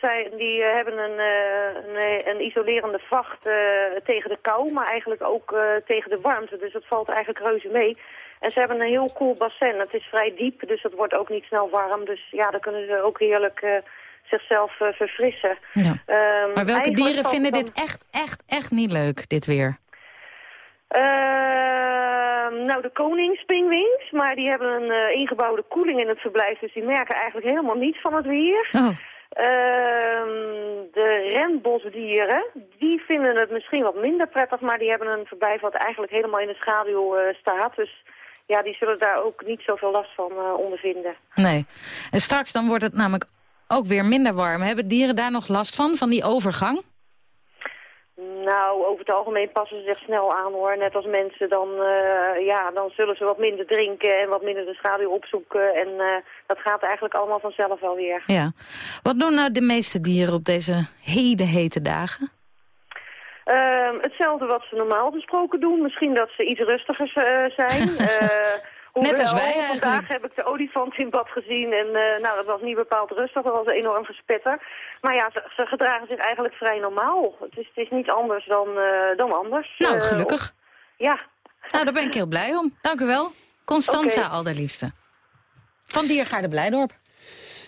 zijn, die eh, hebben een, eh, een, een isolerende vacht tegen de kou, maar eigenlijk ook tegen de warmte. Dus dat valt eigenlijk reuze mee. En ze hebben een heel cool bassin. Het is vrij diep, dus het wordt ook niet snel warm. Dus ja, dan kunnen ze ook heerlijk zichzelf verfrissen. Ja. Ehm, Maar welke dieren vinden dit echt, echt, echt niet leuk, dit weer? Ehm, nou, de koningspingwings, maar die hebben een eh, ingebouwde koeling in het verblijf, dus die merken eigenlijk helemaal niets van het weer. Oh. Ehm, de renbosdieren, die vinden het misschien wat minder prettig, maar die hebben een verblijf wat eigenlijk helemaal in de schaduw eh, staat. Dus ja, die zullen daar ook niet zoveel last van eh, ondervinden. Nee. En straks dan wordt het namelijk ook weer minder warm. Hebben dieren daar nog last van, van die overgang? Nou, over het algemeen passen ze zich snel aan hoor. Net als mensen, dan, eh, ja, dan zullen ze wat minder drinken en wat minder de schaduw opzoeken. En eh, dat gaat eigenlijk allemaal vanzelf wel weer. Ja. Wat doen nou de meeste dieren op deze hele hete dagen? Ehm, hetzelfde wat ze normaal gesproken doen. Misschien dat ze iets rustiger eh, zijn. [laughs] Net als wij eigenlijk. Vandaag heb ik de olifant in bad gezien en eh, nou, dat was niet bepaald rustig. Dat was enorm gespetter. Maar ja, ze, ze gedragen zich eigenlijk vrij normaal. Het is, het is niet anders dan, eh, dan anders. Nou, Eh, gelukkig. ja. Nou, daar ben ik heel blij om. Dank u wel. Constanza Oké. Alderliefste. Van Diergaarde Blijdorp.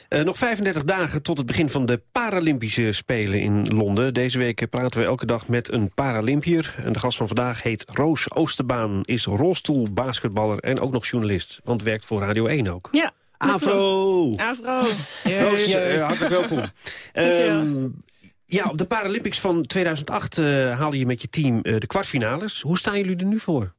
Eh, nog 35 dagen tot het begin van de Paralympische Spelen in Londen. Deze week praten we elke dag met een Paralympier. En de gast van vandaag heet Roos Oosterbaan, is rolstoelbasketballer en ook nog journalist. Want werkt voor Radio 1 ook. Ja. Afro! Afro. Roos, eh, hartelijk welkom. [laughs] Ehm, ja, op de Paralympics van 2008 eh, haalde je met je team de kwartfinales. Hoe staan jullie er nu voor?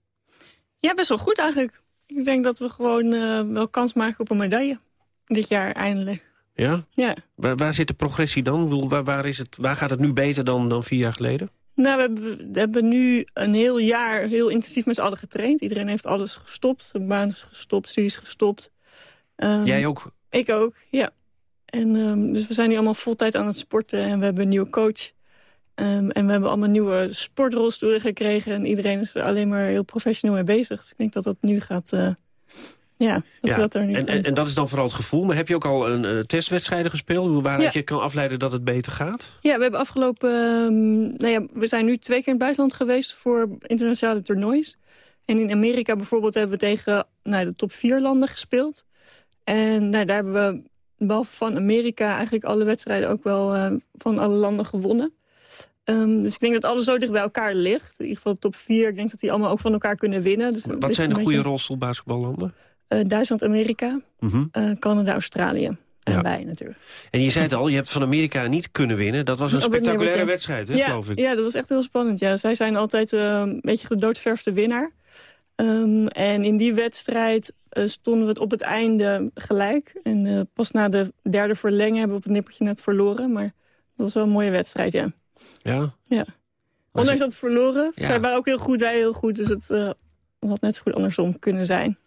Ja, best wel goed eigenlijk. Ik denk dat we gewoon eh, wel kans maken op een medaille. Dit jaar eindelijk. Ja? Ja. Waar, waar zit de progressie dan? Waar, waar, is het, waar gaat het nu beter dan, dan vier jaar geleden? Nou, we hebben, we hebben nu een heel jaar heel intensief met z'n allen getraind. Iedereen heeft alles gestopt. De baan is gestopt, studies gestopt. Ehm, Jij ook? Ik ook, ja. En, ehm, dus we zijn nu allemaal voltijd aan het sporten en we hebben een nieuwe coach. Ehm, en we hebben allemaal nieuwe sportrolstoelen gekregen. En iedereen is er alleen maar heel professioneel mee bezig. Dus ik denk dat dat nu gaat... eh, ja, dat Ja. dat er nu En, en, en dat is dan vooral het gevoel. Maar heb je ook al een eh, testwedstrijden gespeeld? Waaruit Ja. je kan afleiden dat het beter gaat? Ja, we hebben afgelopen... ehm, nou ja, we zijn nu twee keer in het buitenland geweest voor internationale toernoois. En in Amerika bijvoorbeeld hebben we tegen nou, de top vier landen gespeeld. En nou, daar hebben we, behalve van Amerika, eigenlijk alle wedstrijden ook wel eh, van alle landen gewonnen. Ehm, dus ik denk dat alles zo dicht bij elkaar ligt. In ieder geval de top vier. Ik denk dat die allemaal ook van elkaar kunnen winnen. Dus Wat zijn de goede beetje- rolstoelbasketballanden? Eh, Duitsland, Amerika, Mhm. eh, Canada, Australië. En Ja. wij natuurlijk. En je zei het al, je hebt van Amerika niet kunnen winnen. Dat was een spectaculaire wedstrijd, hè, ja, geloof ik. Ja, dat was echt heel spannend. Ja. Zij zijn altijd eh, een beetje de doodverfde winnaar. Ehm, en in die wedstrijd stonden we het op het einde gelijk. En pas na de derde verlenging hebben we op het nippertje net verloren. Maar dat was wel een mooie wedstrijd, ja. Ja? ja. Ondanks dat we verloren. Ja. Zij waren ook heel goed, wij heel goed. Dus het had net zo goed andersom kunnen zijn.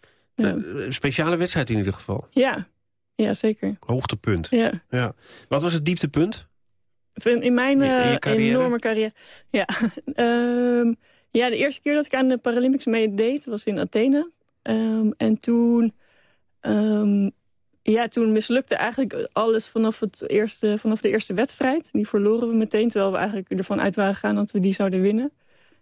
Ja, Een Eh, speciale wedstrijd in ieder geval. ja. ja zeker. Hoogtepunt. Ja. Ja. Wat was het dieptepunt? In, in mijn In eh, carrière? enorme carrière. Ja. [laughs] Ehm, ja, de eerste keer dat ik aan de Paralympics meedeed was in Athene. Ehm, en toen, ehm, ja, toen mislukte eigenlijk alles vanaf, het eerste, vanaf de eerste wedstrijd. Die verloren we meteen, terwijl we eigenlijk ervan uit waren gegaan dat we die zouden winnen.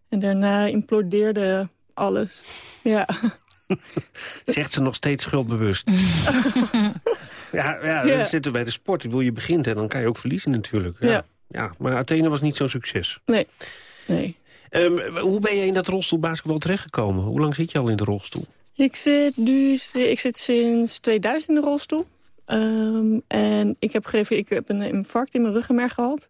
En daarna implodeerde alles. Ja. [laughs] [laughs] Zegt ze nog steeds schuldbewust. [laughs] ja, ja, dat zit er bij de sport. Ik bedoel, je begint en dan kan je ook verliezen natuurlijk. Ja. Ja. Ja, maar Athene was niet zo'n succes. Nee. nee. Ehm, hoe ben je in dat rolstoelbasketbal terechtgekomen? Hoe lang zit je al in de rolstoel? Ik zit nu ik zit sinds 2000 in de rolstoel. Ehm, en ik heb, ik heb een infarct in mijn ruggenmerg gehad.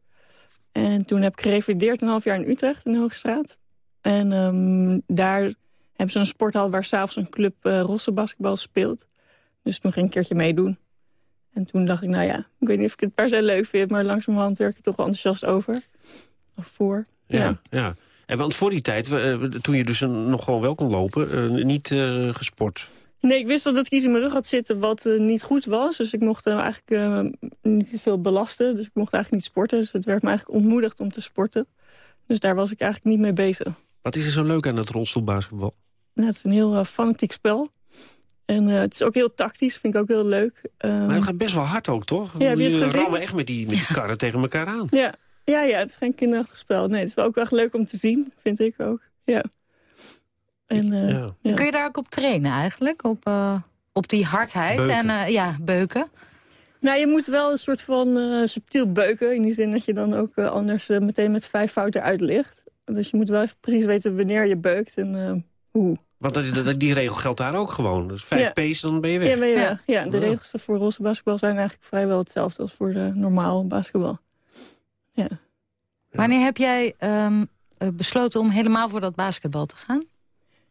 En toen heb ik gerevalideerd een half jaar in Utrecht, in de Hoogstraat. En ehm, daar hebben ze een sporthal waar s'avonds een club uh, rolstoelbasketbal speelt. Dus toen ging ik een keertje meedoen. En toen dacht ik, nou ja, ik weet niet of ik het per se leuk vind... maar langzamerhand werk ik toch wel enthousiast over. Of voor. Ja, ja. En want voor die tijd, eh, toen je dus nog gewoon wel kon lopen, eh, niet eh, gesport. Nee, ik wist dat het iets in mijn rug had zitten wat eh, niet goed was. Dus ik mocht eh, eigenlijk eh, niet te veel belasten. Dus ik mocht eigenlijk niet sporten. Dus het werd me eigenlijk ontmoedigd om te sporten. Dus daar was ik eigenlijk niet mee bezig. Wat is er zo leuk aan het rolstoelbasketbal? Nou, het is een heel eh, fanatiek spel. En eh, het is ook heel tactisch, vind ik ook heel leuk. Ehm, Maar het gaat best wel hard ook, toch? Ja, heb je het je gezien? rammen echt met die, met die karren tegen elkaar aan. ja. Ja, ja, het is geen kinderachtig spel. Nee, het is wel ook wel echt leuk om te zien, vind ik ook. Ja. En, eh, ja. Kun je daar ook op trainen eigenlijk? Op, eh, op die hardheid Beuken. en eh, ja, beuken? Nou, je moet wel een soort van eh, subtiel beuken. In die zin dat je dan ook anders meteen met vijf fouten uit ligt. Dus je moet wel even precies weten wanneer je beukt en eh, hoe. Want dat die regel geldt daar ook gewoon. Dus vijf Ja. P's, dan ben je weg. Ja, ben je weg. ja, de regels voor roze basketbal zijn eigenlijk vrijwel hetzelfde als voor de normaal basketbal. Ja. Wanneer heb jij ehm, eh, besloten om helemaal voor dat basketbal te gaan?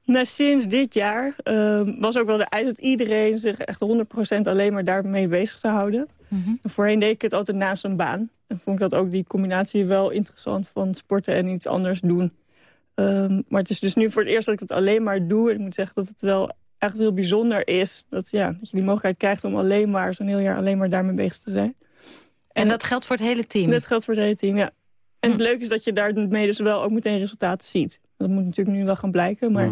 Nou, sinds dit jaar ehm, was ook wel de eis dat iedereen zich echt 100% alleen maar daarmee bezig zou houden. En voorheen deed ik het altijd naast een baan. En vond ik dat ook die combinatie wel interessant van sporten en iets anders doen. Ehm, maar het is dus nu voor het eerst dat ik het alleen maar doe. En ik moet zeggen dat het wel echt heel bijzonder is. Dat, ja, dat je die mogelijkheid krijgt om alleen maar zo'n heel jaar alleen maar daarmee bezig te zijn. En dat geldt voor het hele team? Dat geldt voor het hele team, ja. En het leuke is dat je daarmee dus wel ook meteen resultaten ziet. Dat moet natuurlijk nu wel gaan blijken, maar...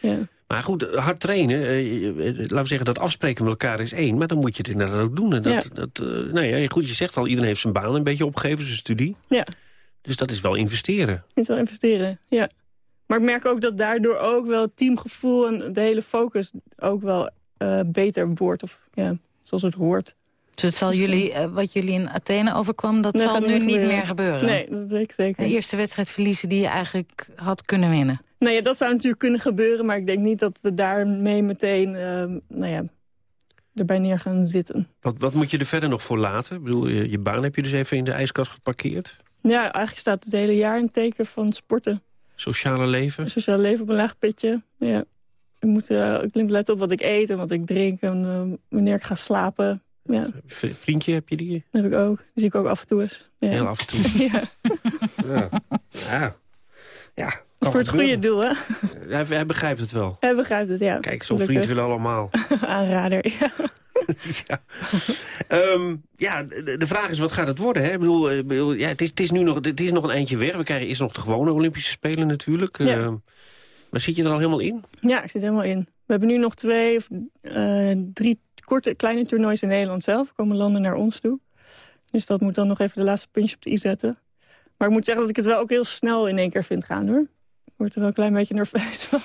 Ja. Maar goed, hard trainen, eh, eh, laten we zeggen dat afspreken met elkaar is één. Maar dan moet je het inderdaad ook doen. En dat, Ja. dat, eh, nou ja, goed, je zegt al, iedereen heeft zijn baan een beetje opgegeven, zijn studie. Ja. Dus dat is wel investeren. Je moet wel investeren, ja. Maar ik merk ook dat daardoor ook wel het teamgevoel... en de hele focus ook wel eh, beter wordt. Of ja, zoals het hoort. Dus het zal jullie, eh, wat jullie in Athene overkwam, dat Nee, zal nu niet meer gebeuren? Nee, dat weet ik zeker. De eerste wedstrijd verliezen die je eigenlijk had kunnen winnen. Nou ja, dat zou natuurlijk kunnen gebeuren, maar ik denk niet dat we daarmee meteen ehm, nou ja, erbij neer gaan zitten. Wat, wat moet je er verder nog voor laten? Ik bedoel, je, je baan heb je dus even in de ijskast geparkeerd. Ja, eigenlijk staat het hele jaar een teken van sporten. Sociale leven. Sociaal leven op een laag pitje. Ja. Ik moet uh, ik letten op wat ik eet en wat ik drink en eh, wanneer ik ga slapen. Ja, Vriendje heb je die? dat heb ik ook. Die zie ik ook af en toe eens. Ja. Heel af en toe. [laughs] ja. Ja. ja. Voor het goede doel, hè? Hij, hij begrijpt het wel. Hij begrijpt het, ja. Kijk, zo'n vriend willen allemaal. [laughs] Aanrader, ja. [laughs] Ehm, ja, de, de vraag is, wat gaat het worden? Hè? Ik bedoel, eh, ik bedoel, ja, het, is, het, is nu nog, het is nog een eindje weg. We krijgen eerst nog de gewone Olympische Spelen natuurlijk. Ja. Ehm, maar zit je er al helemaal in? Ja, ik zit helemaal in. We hebben nu nog twee of eh, drie korte, kleine toernoois in Nederland zelf. Er komen landen naar ons toe. Dus dat moet dan nog even de laatste puntje op de i zetten. Maar ik moet zeggen dat ik het wel ook heel snel in één keer vind gaan, hoor. Ik word er wel een klein beetje nerveus van.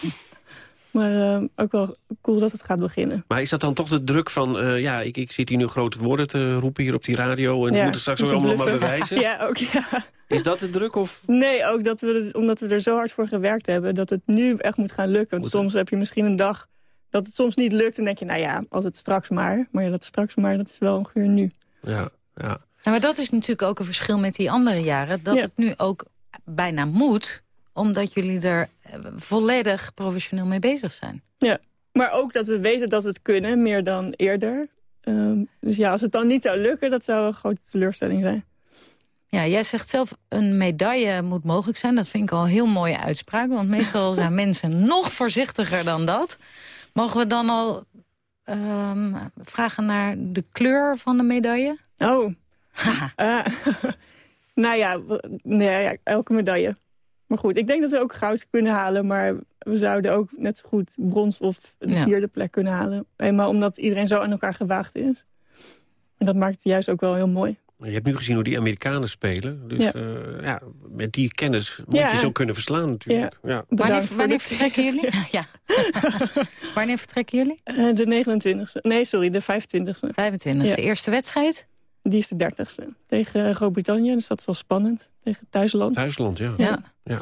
Maar eh, ook wel cool dat het gaat beginnen. Maar is dat dan toch de druk van... eh, ja, ik, ik zit hier nu grote woorden te roepen hier op die radio... en Ja, ik moet het straks ook allemaal maar bewijzen? [laughs] Ja, ook ja. Is dat de druk of... Nee, ook dat we, het- omdat we er zo hard voor gewerkt hebben... dat het nu echt moet gaan lukken. Want soms heb je misschien een dag dat het soms niet lukt... en denk je, nou ja, als het straks maar. Maar ja, dat straks maar, dat is wel ongeveer nu. Ja, ja. Nou, maar dat is natuurlijk ook een verschil met die andere jaren. Dat Ja. het nu ook bijna moet, omdat jullie er eh, volledig professioneel mee bezig zijn. Ja, maar ook dat we weten dat we het kunnen, meer dan eerder. Ehm, dus ja, als het dan niet zou lukken, dat zou een grote teleurstelling zijn. Ja, jij zegt zelf een medaille moet mogelijk zijn. Dat vind ik al een heel mooie uitspraak. Want meestal [laughs] zijn mensen nog voorzichtiger dan dat. Mogen we dan al ehm, vragen naar de kleur van de medaille? Oh. [laughs] Eh, [laughs] nou ja, nee, ja, elke medaille. Maar goed, ik denk dat we ook goud kunnen halen. Maar we zouden ook net zo goed brons of de Ja. vierde plek kunnen halen. Eenmaal omdat iedereen zo aan elkaar gewaagd is. En dat maakt het juist ook wel heel mooi. Je hebt nu gezien hoe die Amerikanen spelen. Dus Ja. ja. ja, met die kennis moet Ja. je zo kunnen verslaan natuurlijk. Ja. Wanneer, wanneer vertrekken jullie? [laughs] ja. [laughs] wanneer vertrekken jullie? Eh, de 29e. Nee, sorry, de 25e. 25e. Ja. Eerste wedstrijd? Die is de 30e. Tegen eh, Groot-Brittannië, dus dat is wel spannend. Tegen thuisland. Duitsland, ja. Ja. Ja.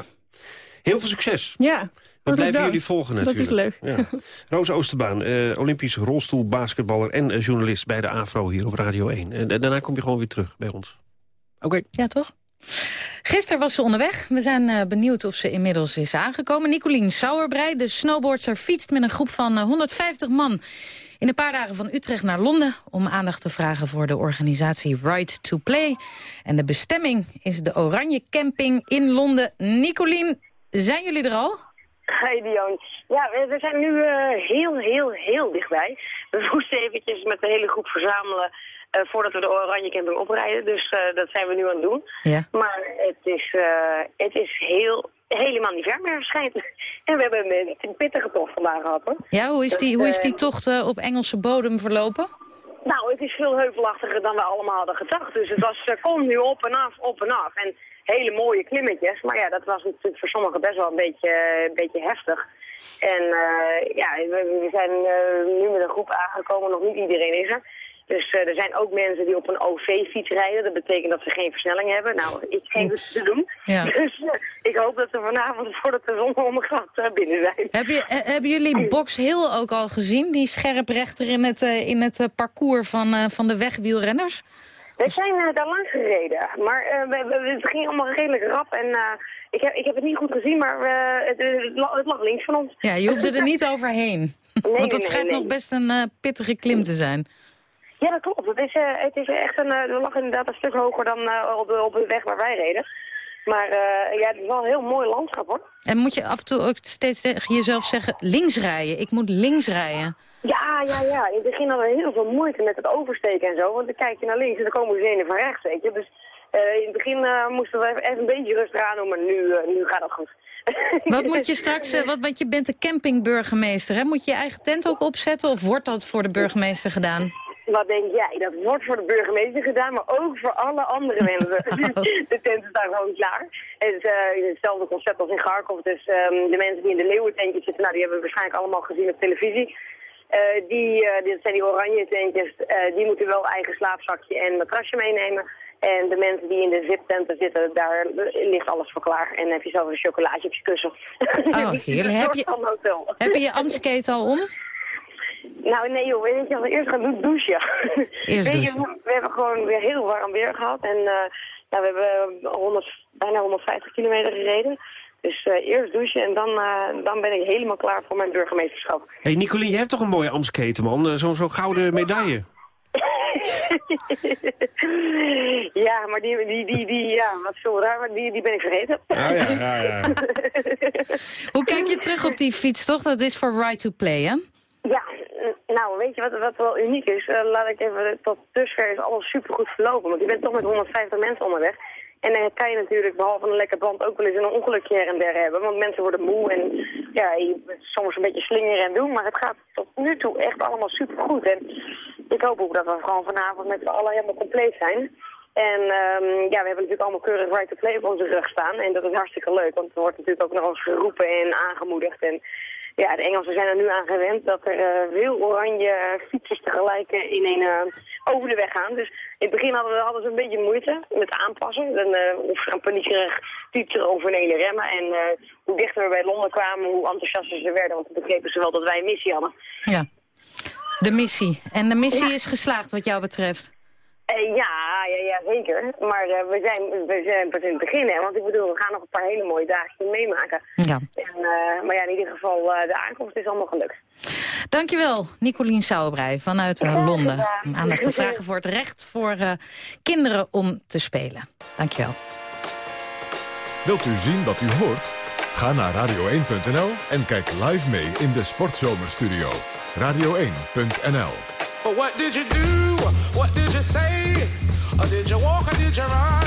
Heel veel succes. Ja. We blijven dank. jullie volgen Dat natuurlijk. is leuk. Ja. Roos Oosterbaan, eh, Olympisch rolstoelbasketballer en eh, journalist bij de AVRO hier op Radio 1. En eh, daarna kom je gewoon weer terug bij ons. Oké. Ja, toch? Gisteren was ze onderweg. We zijn eh, benieuwd of ze inmiddels is aangekomen. Nicolien Sauerbrei, de snowboardster, fietst met een groep van eh, 150 man... in een paar dagen van Utrecht naar Londen... om aandacht te vragen voor de organisatie Right to Play. En de bestemming is de Oranje Camping in Londen. Nicolien, zijn jullie er al? Hi Dion. Ja, we, zijn nu eh, heel, heel, heel dichtbij. We [laughs] moesten eventjes met de hele groep verzamelen eh, voordat we de Oranje Camping oprijden. Dus eh, dat zijn we nu aan het doen. Ja. Maar het is, het is heel, helemaal niet ver meer schijnt. [laughs] En we hebben een, een pittige tocht vandaag gehad hoor. Ja, hoe is die, Dus, hoe is eh, die tocht eh, op Engelse bodem verlopen? Nou, het is veel heuvelachtiger dan we allemaal hadden gedacht. Dus het was [laughs] uh, continu op en af, op en af. En hele mooie klimmetjes. Maar ja, dat was natuurlijk voor sommigen best wel een beetje, een beetje heftig. En eh, ja, we, we zijn eh, nu met een groep aangekomen. Nog niet iedereen is er. Dus eh, er zijn ook mensen die op een OV-fiets rijden. Dat betekent dat ze geen versnelling hebben. Nou, ik geen dus te doen. Ja. [laughs] Dus eh, ik hoop dat we vanavond [laughs] voordat de zon ondergaat uh, binnen zijn. Heb je, eh, hebben jullie Box Hill ook al gezien? Die scherprechter in het, eh, in het eh, parcours van, eh, van de wegwielrenners? We zijn daar langs gereden, maar we, we, het ging allemaal redelijk rap en ik, heb, ik heb het niet goed gezien, maar het, het, lag links van ons. Ja, je hoefde er [laughs] niet overheen, nee, want het nee, schijnt nee, nog best een pittige klim te zijn. Ja, dat klopt. Het is, uh, het is echt een, uh, we lag inderdaad een stuk hoger dan uh, op, de, op de weg waar wij reden. Maar ja, het is wel een heel mooi landschap hoor. En moet je af en toe ook steeds tegen jezelf zeggen, links rijden, ik moet links rijden. Ja, ja, ja. In het begin hadden we heel veel moeite met het oversteken en zo. Want dan kijk je naar links en dan komen ze ene van rechts, weet je. Dus in het begin moesten we even, even, een beetje rustig aan doen, maar nu, nu gaat het goed. Wat moet je [laughs] straks, wat, want je bent de campingburgemeester, hè? Moet je je eigen tent ook opzetten of wordt dat voor de burgemeester gedaan? Wat denk jij? Dat wordt voor de burgemeester gedaan, maar ook voor alle andere mensen. [laughs] de tent is daar gewoon klaar. Het is uh, hetzelfde concept als in Garkov. Dus um, de mensen die in de leeuwententjes zitten, nou, die hebben we waarschijnlijk allemaal gezien op televisie. Eh, die, eh, dit zijn die oranje tentjes, eh, die moeten wel eigen slaapzakje en matrasje meenemen. En de mensen die in de ziptenten zitten, daar ligt alles voor klaar. En heb je zelf een chocolaatje op je kussen. Oh, [laughs] heerlijk. Heb je, heb je je al om? Nou, nee joh, weet je, als we eerst gaan doen, douchen. Eerst Weet je, douchen. we hebben gewoon weer heel warm weer gehad. En eh, nou, we hebben 100, bijna 150 kilometer gereden. Dus eh, eerst douchen en dan, eh, dan ben ik helemaal klaar voor mijn burgemeesterschap. Hé, hey, Nicolien, je hebt toch een mooie Amsketen, man? Zo'n zo'n gouden medaille. [laughs] ja, maar die, die, die, die, ja, wat zo raar, maar die, die ben ik vergeten. Ah, ja, ja, ja. [laughs] Hoe kijk je terug op die fiets, toch? Dat is voor Right to Play, hè? Ja, nou weet je wat, wat wel uniek is? Eh, laat ik even, tot dusver is alles supergoed verlopen. Want je bent toch met 150 mensen onderweg. En dan kan je natuurlijk behalve een lekker band ook wel eens een ongelukje her en der hebben. Want mensen worden moe en ja, soms een beetje slingeren en doen. Maar het gaat tot nu toe echt allemaal supergoed. En ik hoop ook dat we gewoon vanavond met z'n allen helemaal compleet zijn. En ehm, ja, we hebben natuurlijk allemaal keurig right to play op onze rug staan. En dat is hartstikke leuk, want er wordt natuurlijk ook nog eens geroepen en aangemoedigd. En ja, de Engelsen zijn er nu aan gewend dat er eh, veel oranje fietsers tegelijk eh, in een, eh, over de weg gaan. Dus in het begin hadden, we, hadden ze een beetje moeite met aanpassen. Dan, eh, of gaan paniekerig fietsen over een hele remmen. En eh, hoe dichter we bij Londen kwamen, hoe enthousiaster ze werden. Want toen begrepen ze wel dat wij een missie hadden. Ja. De missie. En de missie is geslaagd wat jou betreft. Eh, ja, ja, ja, zeker. Maar eh, we, zijn, we zijn pas in het begin, hè. Want ik bedoel, we gaan nog een paar hele mooie dagen meemaken. Ja. En, eh, maar ja, in ieder geval, eh, de aankomst is allemaal gelukt. Dankjewel, Nicolien Sauerbrei vanuit Londen. Om aandacht te vragen voor het recht voor eh, kinderen om te spelen. Dankjewel. Wilt u zien wat u hoort? Ga naar radio1.nl en kijk live mee in de Sportzomerstudio. Radio1.nl But what did you do? What did you say? Or did you walk or did you run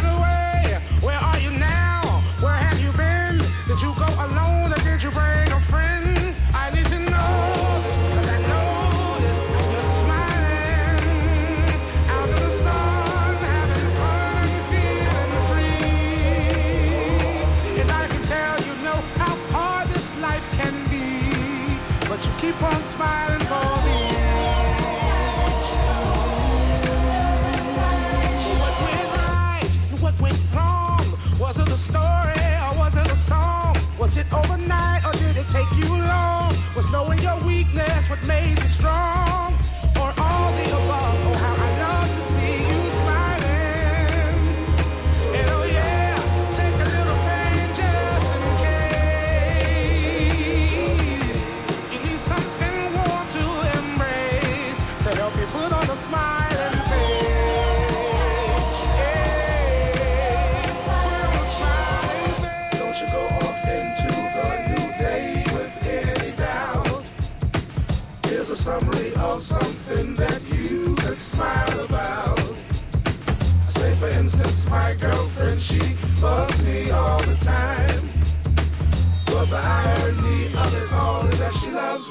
overnight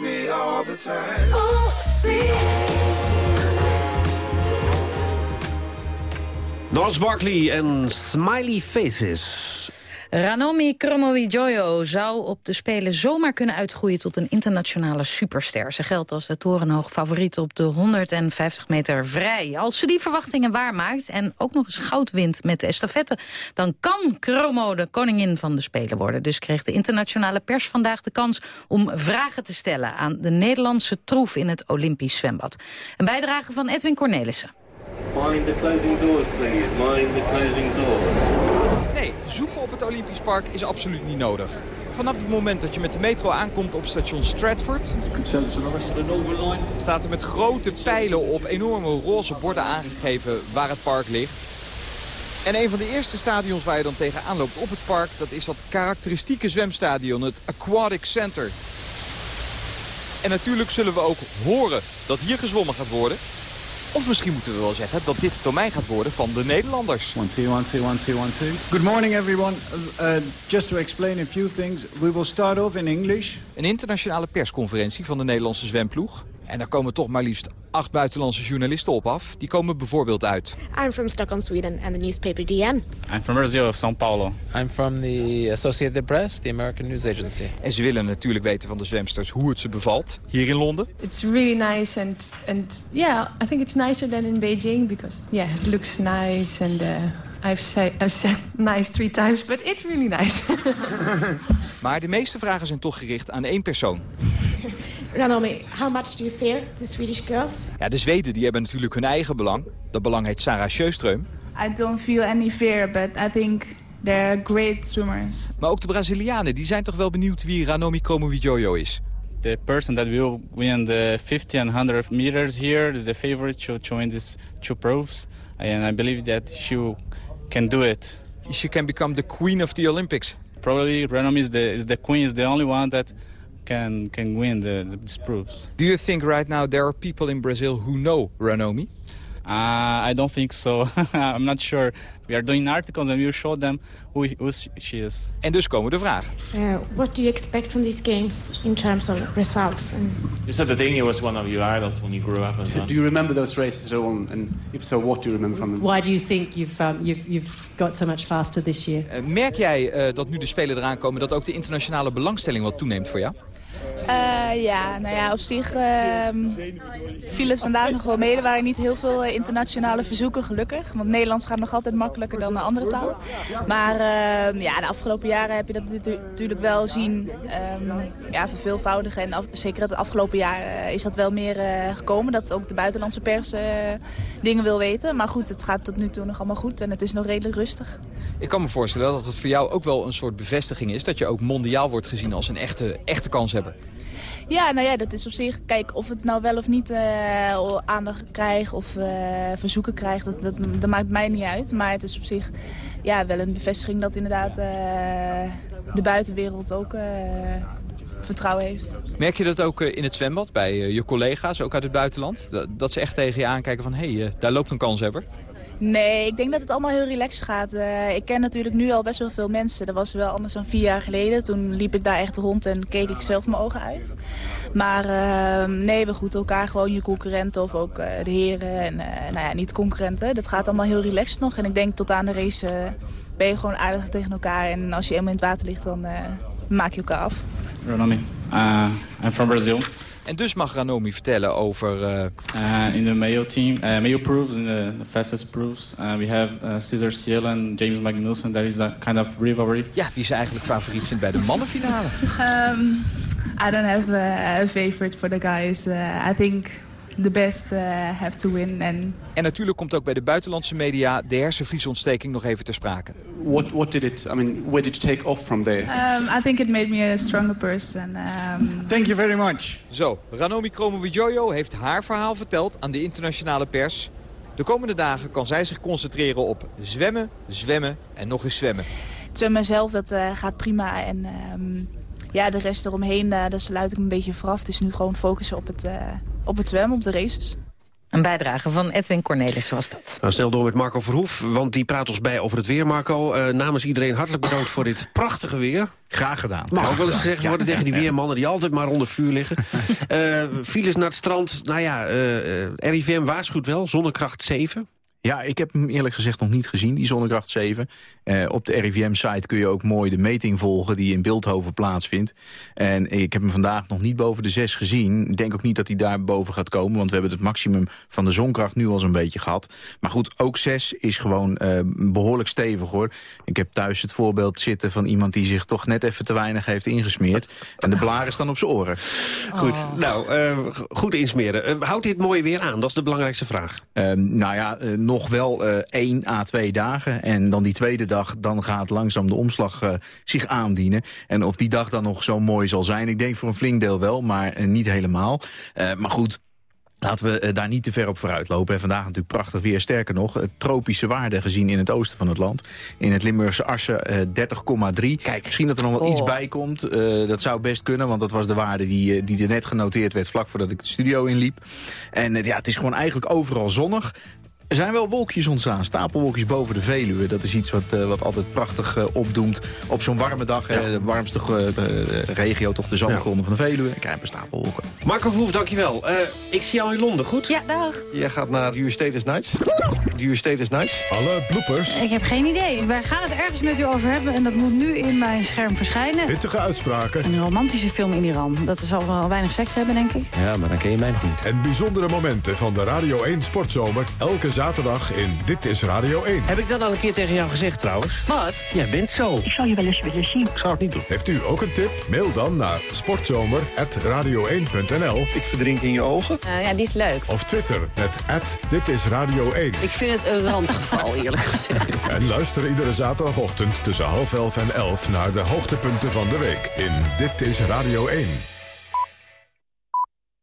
me all the time. Oh, see. Norris Barkley en Smiley Faces. Ranomi Kromowidjojo zou op de Spelen zomaar kunnen uitgroeien tot een internationale superster. Ze geldt als de torenhoog favoriet op de 150 meter vrij. Als ze die verwachtingen waarmaakt en ook nog eens goud wint met de estafette... dan kan Kromo de koningin van de Spelen worden. Dus kreeg de internationale pers vandaag de kans om vragen te stellen... aan de Nederlandse troef in het Olympisch zwembad. Een bijdrage van Edwin Cornelissen. Mind the closing doors, please. Mind the closing doors. Nee, op Olympisch Park is absoluut niet nodig. Vanaf het moment dat je met de metro aankomt op station Stratford... staat er met grote pijlen op enorme roze borden aangegeven waar het park ligt. En een van de eerste stadions waar je dan tegenaan loopt op het park... dat is dat karakteristieke zwemstadion, het Aquatic Center. En natuurlijk zullen we ook horen dat hier gezwommen gaat worden. Of misschien moeten we wel zeggen dat dit het domein gaat worden van de Nederlanders. One, two, one, two, one, two, one, two. Good morning, everyone. Uh, just to explain a few things, we will start off in English. Een internationale persconferentie van de Nederlandse zwemploeg. En daar komen toch maar liefst acht buitenlandse journalisten op af. Die komen bijvoorbeeld uit. I'm from Stockholm, Sweden, and the newspaper DN. I'm from Brazil, São Paulo. I'm from the Associated Press, the American news agency. En ze willen natuurlijk weten van de zwemsters hoe het ze bevalt hier in Londen. It's really nice and and yeah, I think it's nicer than in Beijing because yeah, it looks nice and uh, I've said I've said [laughs] nice three times, but it's really nice. [laughs] Maar de meeste vragen zijn toch gericht aan één persoon. [laughs] Ranomi, how much do you fear the Swedish girls? Ja, de Zweden die hebben natuurlijk hun eigen belang. Dat belang heet Sarah Sjöström. I don't feel any fear, but I think they're great swimmers. Maar ook de Brazilianen die zijn toch wel benieuwd wie Ranomi Kromowidjojo is. The person that will win the 50 and 100 meters here is the favorite to, to win these two proofs. And I believe that she can do it. She can become the queen of the Olympics. Probably Ranomi is the, is the queen, is the only one that can, can win the, the, these proofs. Do you think right now there are people in Brazil who know Ranomi? Uh, I don't think so. [laughs] I'm not sure. We are doing articles and we'll show them who, who she is. En dus komen de vragen. Uh, what do you expect from these games in terms of results? And You said that Inge was one of your idols when you grew up well. Do you remember those races at all? And if so, what do you remember from them? Why do you think you've, um, you've, you've got so much faster this year? Uh, merk jij uh, dat nu de Spelen eraan komen... dat ook de internationale belangstelling wat toeneemt voor jou? Uh, ja, nou ja, op zich uh, viel het vandaag nog wel mee. Er waren niet heel veel uh, internationale verzoeken, gelukkig. Want Nederlands gaat nog altijd makkelijker dan een andere taal. Maar ehm, ja, de afgelopen jaren heb je dat natuurlijk wel zien um, ja, verveelvoudigen. En af, zeker het afgelopen jaar is dat wel meer gekomen. Dat ook de buitenlandse pers dingen wil weten. Maar goed, het gaat tot nu toe nog allemaal goed en het is nog redelijk rustig. Ik kan me voorstellen dat het voor jou ook wel een soort bevestiging is... dat je ook mondiaal wordt gezien als een echte, echte kanshebber. Ja, nou ja, dat is op zich... Kijk, of het nou wel of niet uh, aandacht krijgt of uh, verzoeken krijgt... Dat, dat, dat, maakt mij niet uit. Maar het is op zich ja, wel een bevestiging dat inderdaad uh, de buitenwereld ook vertrouwen heeft. Merk je dat ook in het zwembad bij je collega's, ook uit het buitenland? Dat, dat ze echt tegen je aankijken van... hé, hey, daar loopt een kanshebber? Nee, ik denk dat het allemaal heel relaxed gaat. Uh, ik ken natuurlijk nu al best wel veel mensen. Dat was wel anders dan vier jaar geleden. Toen liep ik daar echt rond en keek ik zelf mijn ogen uit. Maar uh, nee, we groeten elkaar gewoon je concurrenten of ook uh, de heren. En nou ja, niet concurrenten. Dat gaat allemaal heel relaxed nog. En ik denk tot aan de race ben je gewoon aardig tegen elkaar. En als je eenmaal in het water ligt, dan maak je elkaar af. Ronnie, I'm from Brazil. En dus mag Ranomi vertellen over... Uh... Uh, in the Mayo team, uh, Mayo proofs, in the, the fastest proofs, we have Cesar Cielo en James Magnussen. That is a kind of rivalry. Ja, wie ze eigenlijk favoriet vindt bij de mannenfinale. um, [laughs] I don't have a, a favorite for the guys. I think the best uh, have to win. And... En natuurlijk komt ook bij de buitenlandse media de hersenvliesontsteking nog even ter sprake. What, what did it, I mean, where did you take off from there? Um, I think it made me a stronger person. Um... Thank you very much. Zo, Ranomi Kromowidjojo heeft haar verhaal verteld aan de internationale pers. De komende dagen kan zij zich concentreren op zwemmen, zwemmen en nog eens zwemmen. Het zwemmen zelf, dat uh, gaat prima. En um, ja, de rest eromheen, uh, daar sluit ik me een beetje vooraf. Het is nu gewoon focussen op het, uh, op het zwemmen, op de races. Een bijdrage van Edwin Cornelissen was dat. Nou, snel door met Marco Verhoef, want die praat ons bij over het weer. Marco, uh, namens iedereen hartelijk bedankt voor dit prachtige weer. Graag gedaan. Mag ook wel eens gezegd worden ja, tegen die weermannen die altijd maar onder vuur liggen. uh, [laughs] files naar het strand, nou ja, uh, RIVM waarschuwt wel, zonnekracht 7. Ja, ik heb hem eerlijk gezegd nog niet gezien, die zonnekracht 7. Uh, op de RIVM-site kun je ook mooi de meting volgen die in Beeldhoven plaatsvindt. En ik heb hem vandaag nog niet boven de 6 gezien. Ik denk ook niet dat hij daar boven gaat komen, want we hebben het maximum van de zonkracht nu al zo'n beetje gehad. Maar goed, ook 6 is gewoon uh, behoorlijk stevig hoor. Ik heb thuis het voorbeeld zitten van iemand die zich toch net even te weinig heeft ingesmeerd. En de blaren staan op zijn oren. Goed, oh. nou, uh, goed insmeren. houdt dit mooie weer aan? Dat is de belangrijkste vraag. Ehm, nou ja, nog wel uh, één à twee dagen. En dan die tweede dag, dan gaat langzaam de omslag uh, zich aandienen. En of die dag dan nog zo mooi zal zijn, ik denk voor een flink deel wel, maar uh, niet helemaal. maar goed, Laten we daar niet te ver op vooruit lopen. En vandaag natuurlijk prachtig weer. Sterker nog, tropische waarden gezien in het oosten van het land. In het Limburgse Assen 30,3. Kijk, misschien dat er nog wel oh. iets bij komt. Uh, dat zou best kunnen, want dat was de waarde die, die er net genoteerd werd... vlak voordat ik de studio inliep. En ja, het is gewoon eigenlijk overal zonnig Er zijn wel wolkjes ontstaan, stapelwolkjes boven de Veluwe. Dat is iets wat, eh, wat altijd prachtig eh, opdoemt op zo'n warme dag. de warmste eh, regio, toch de zandgronden van de Veluwe. Dan krijg je een stapelwolken. Marco Verhoef, dankjewel. Eh, ik zie jou in Londen, goed? Ja, dag. Jij gaat naar Your Status Nights. Your Status Nights. Alle bloopers, Ik heb geen idee. Wij gaan het ergens met u over hebben en dat moet nu in mijn scherm verschijnen. pittige uitspraken Een romantische film in Iran. Dat zal wel weinig seks hebben, denk ik. Ja, maar dan ken je mij nog niet. en bijzondere momenten van de Radio 1 Sportzomer. Elke zaterdag in Dit is Radio 1. Heb ik dat al een keer tegen jou gezegd trouwens? Wat? Jij bent zo. Ik zou je wel eens willen zien. Ik zou het niet doen. Heeft u ook een tip? Mail dan naar sportzomer.radio1.nl Ik verdrink in je ogen. ja, die is leuk. of Twitter met Dit is Radio 1. Ik vind het een randgeval, [laughs] eerlijk gezegd. En luister iedere zaterdagochtend tussen half elf en elf naar de hoogtepunten van de week in Dit is Radio 1.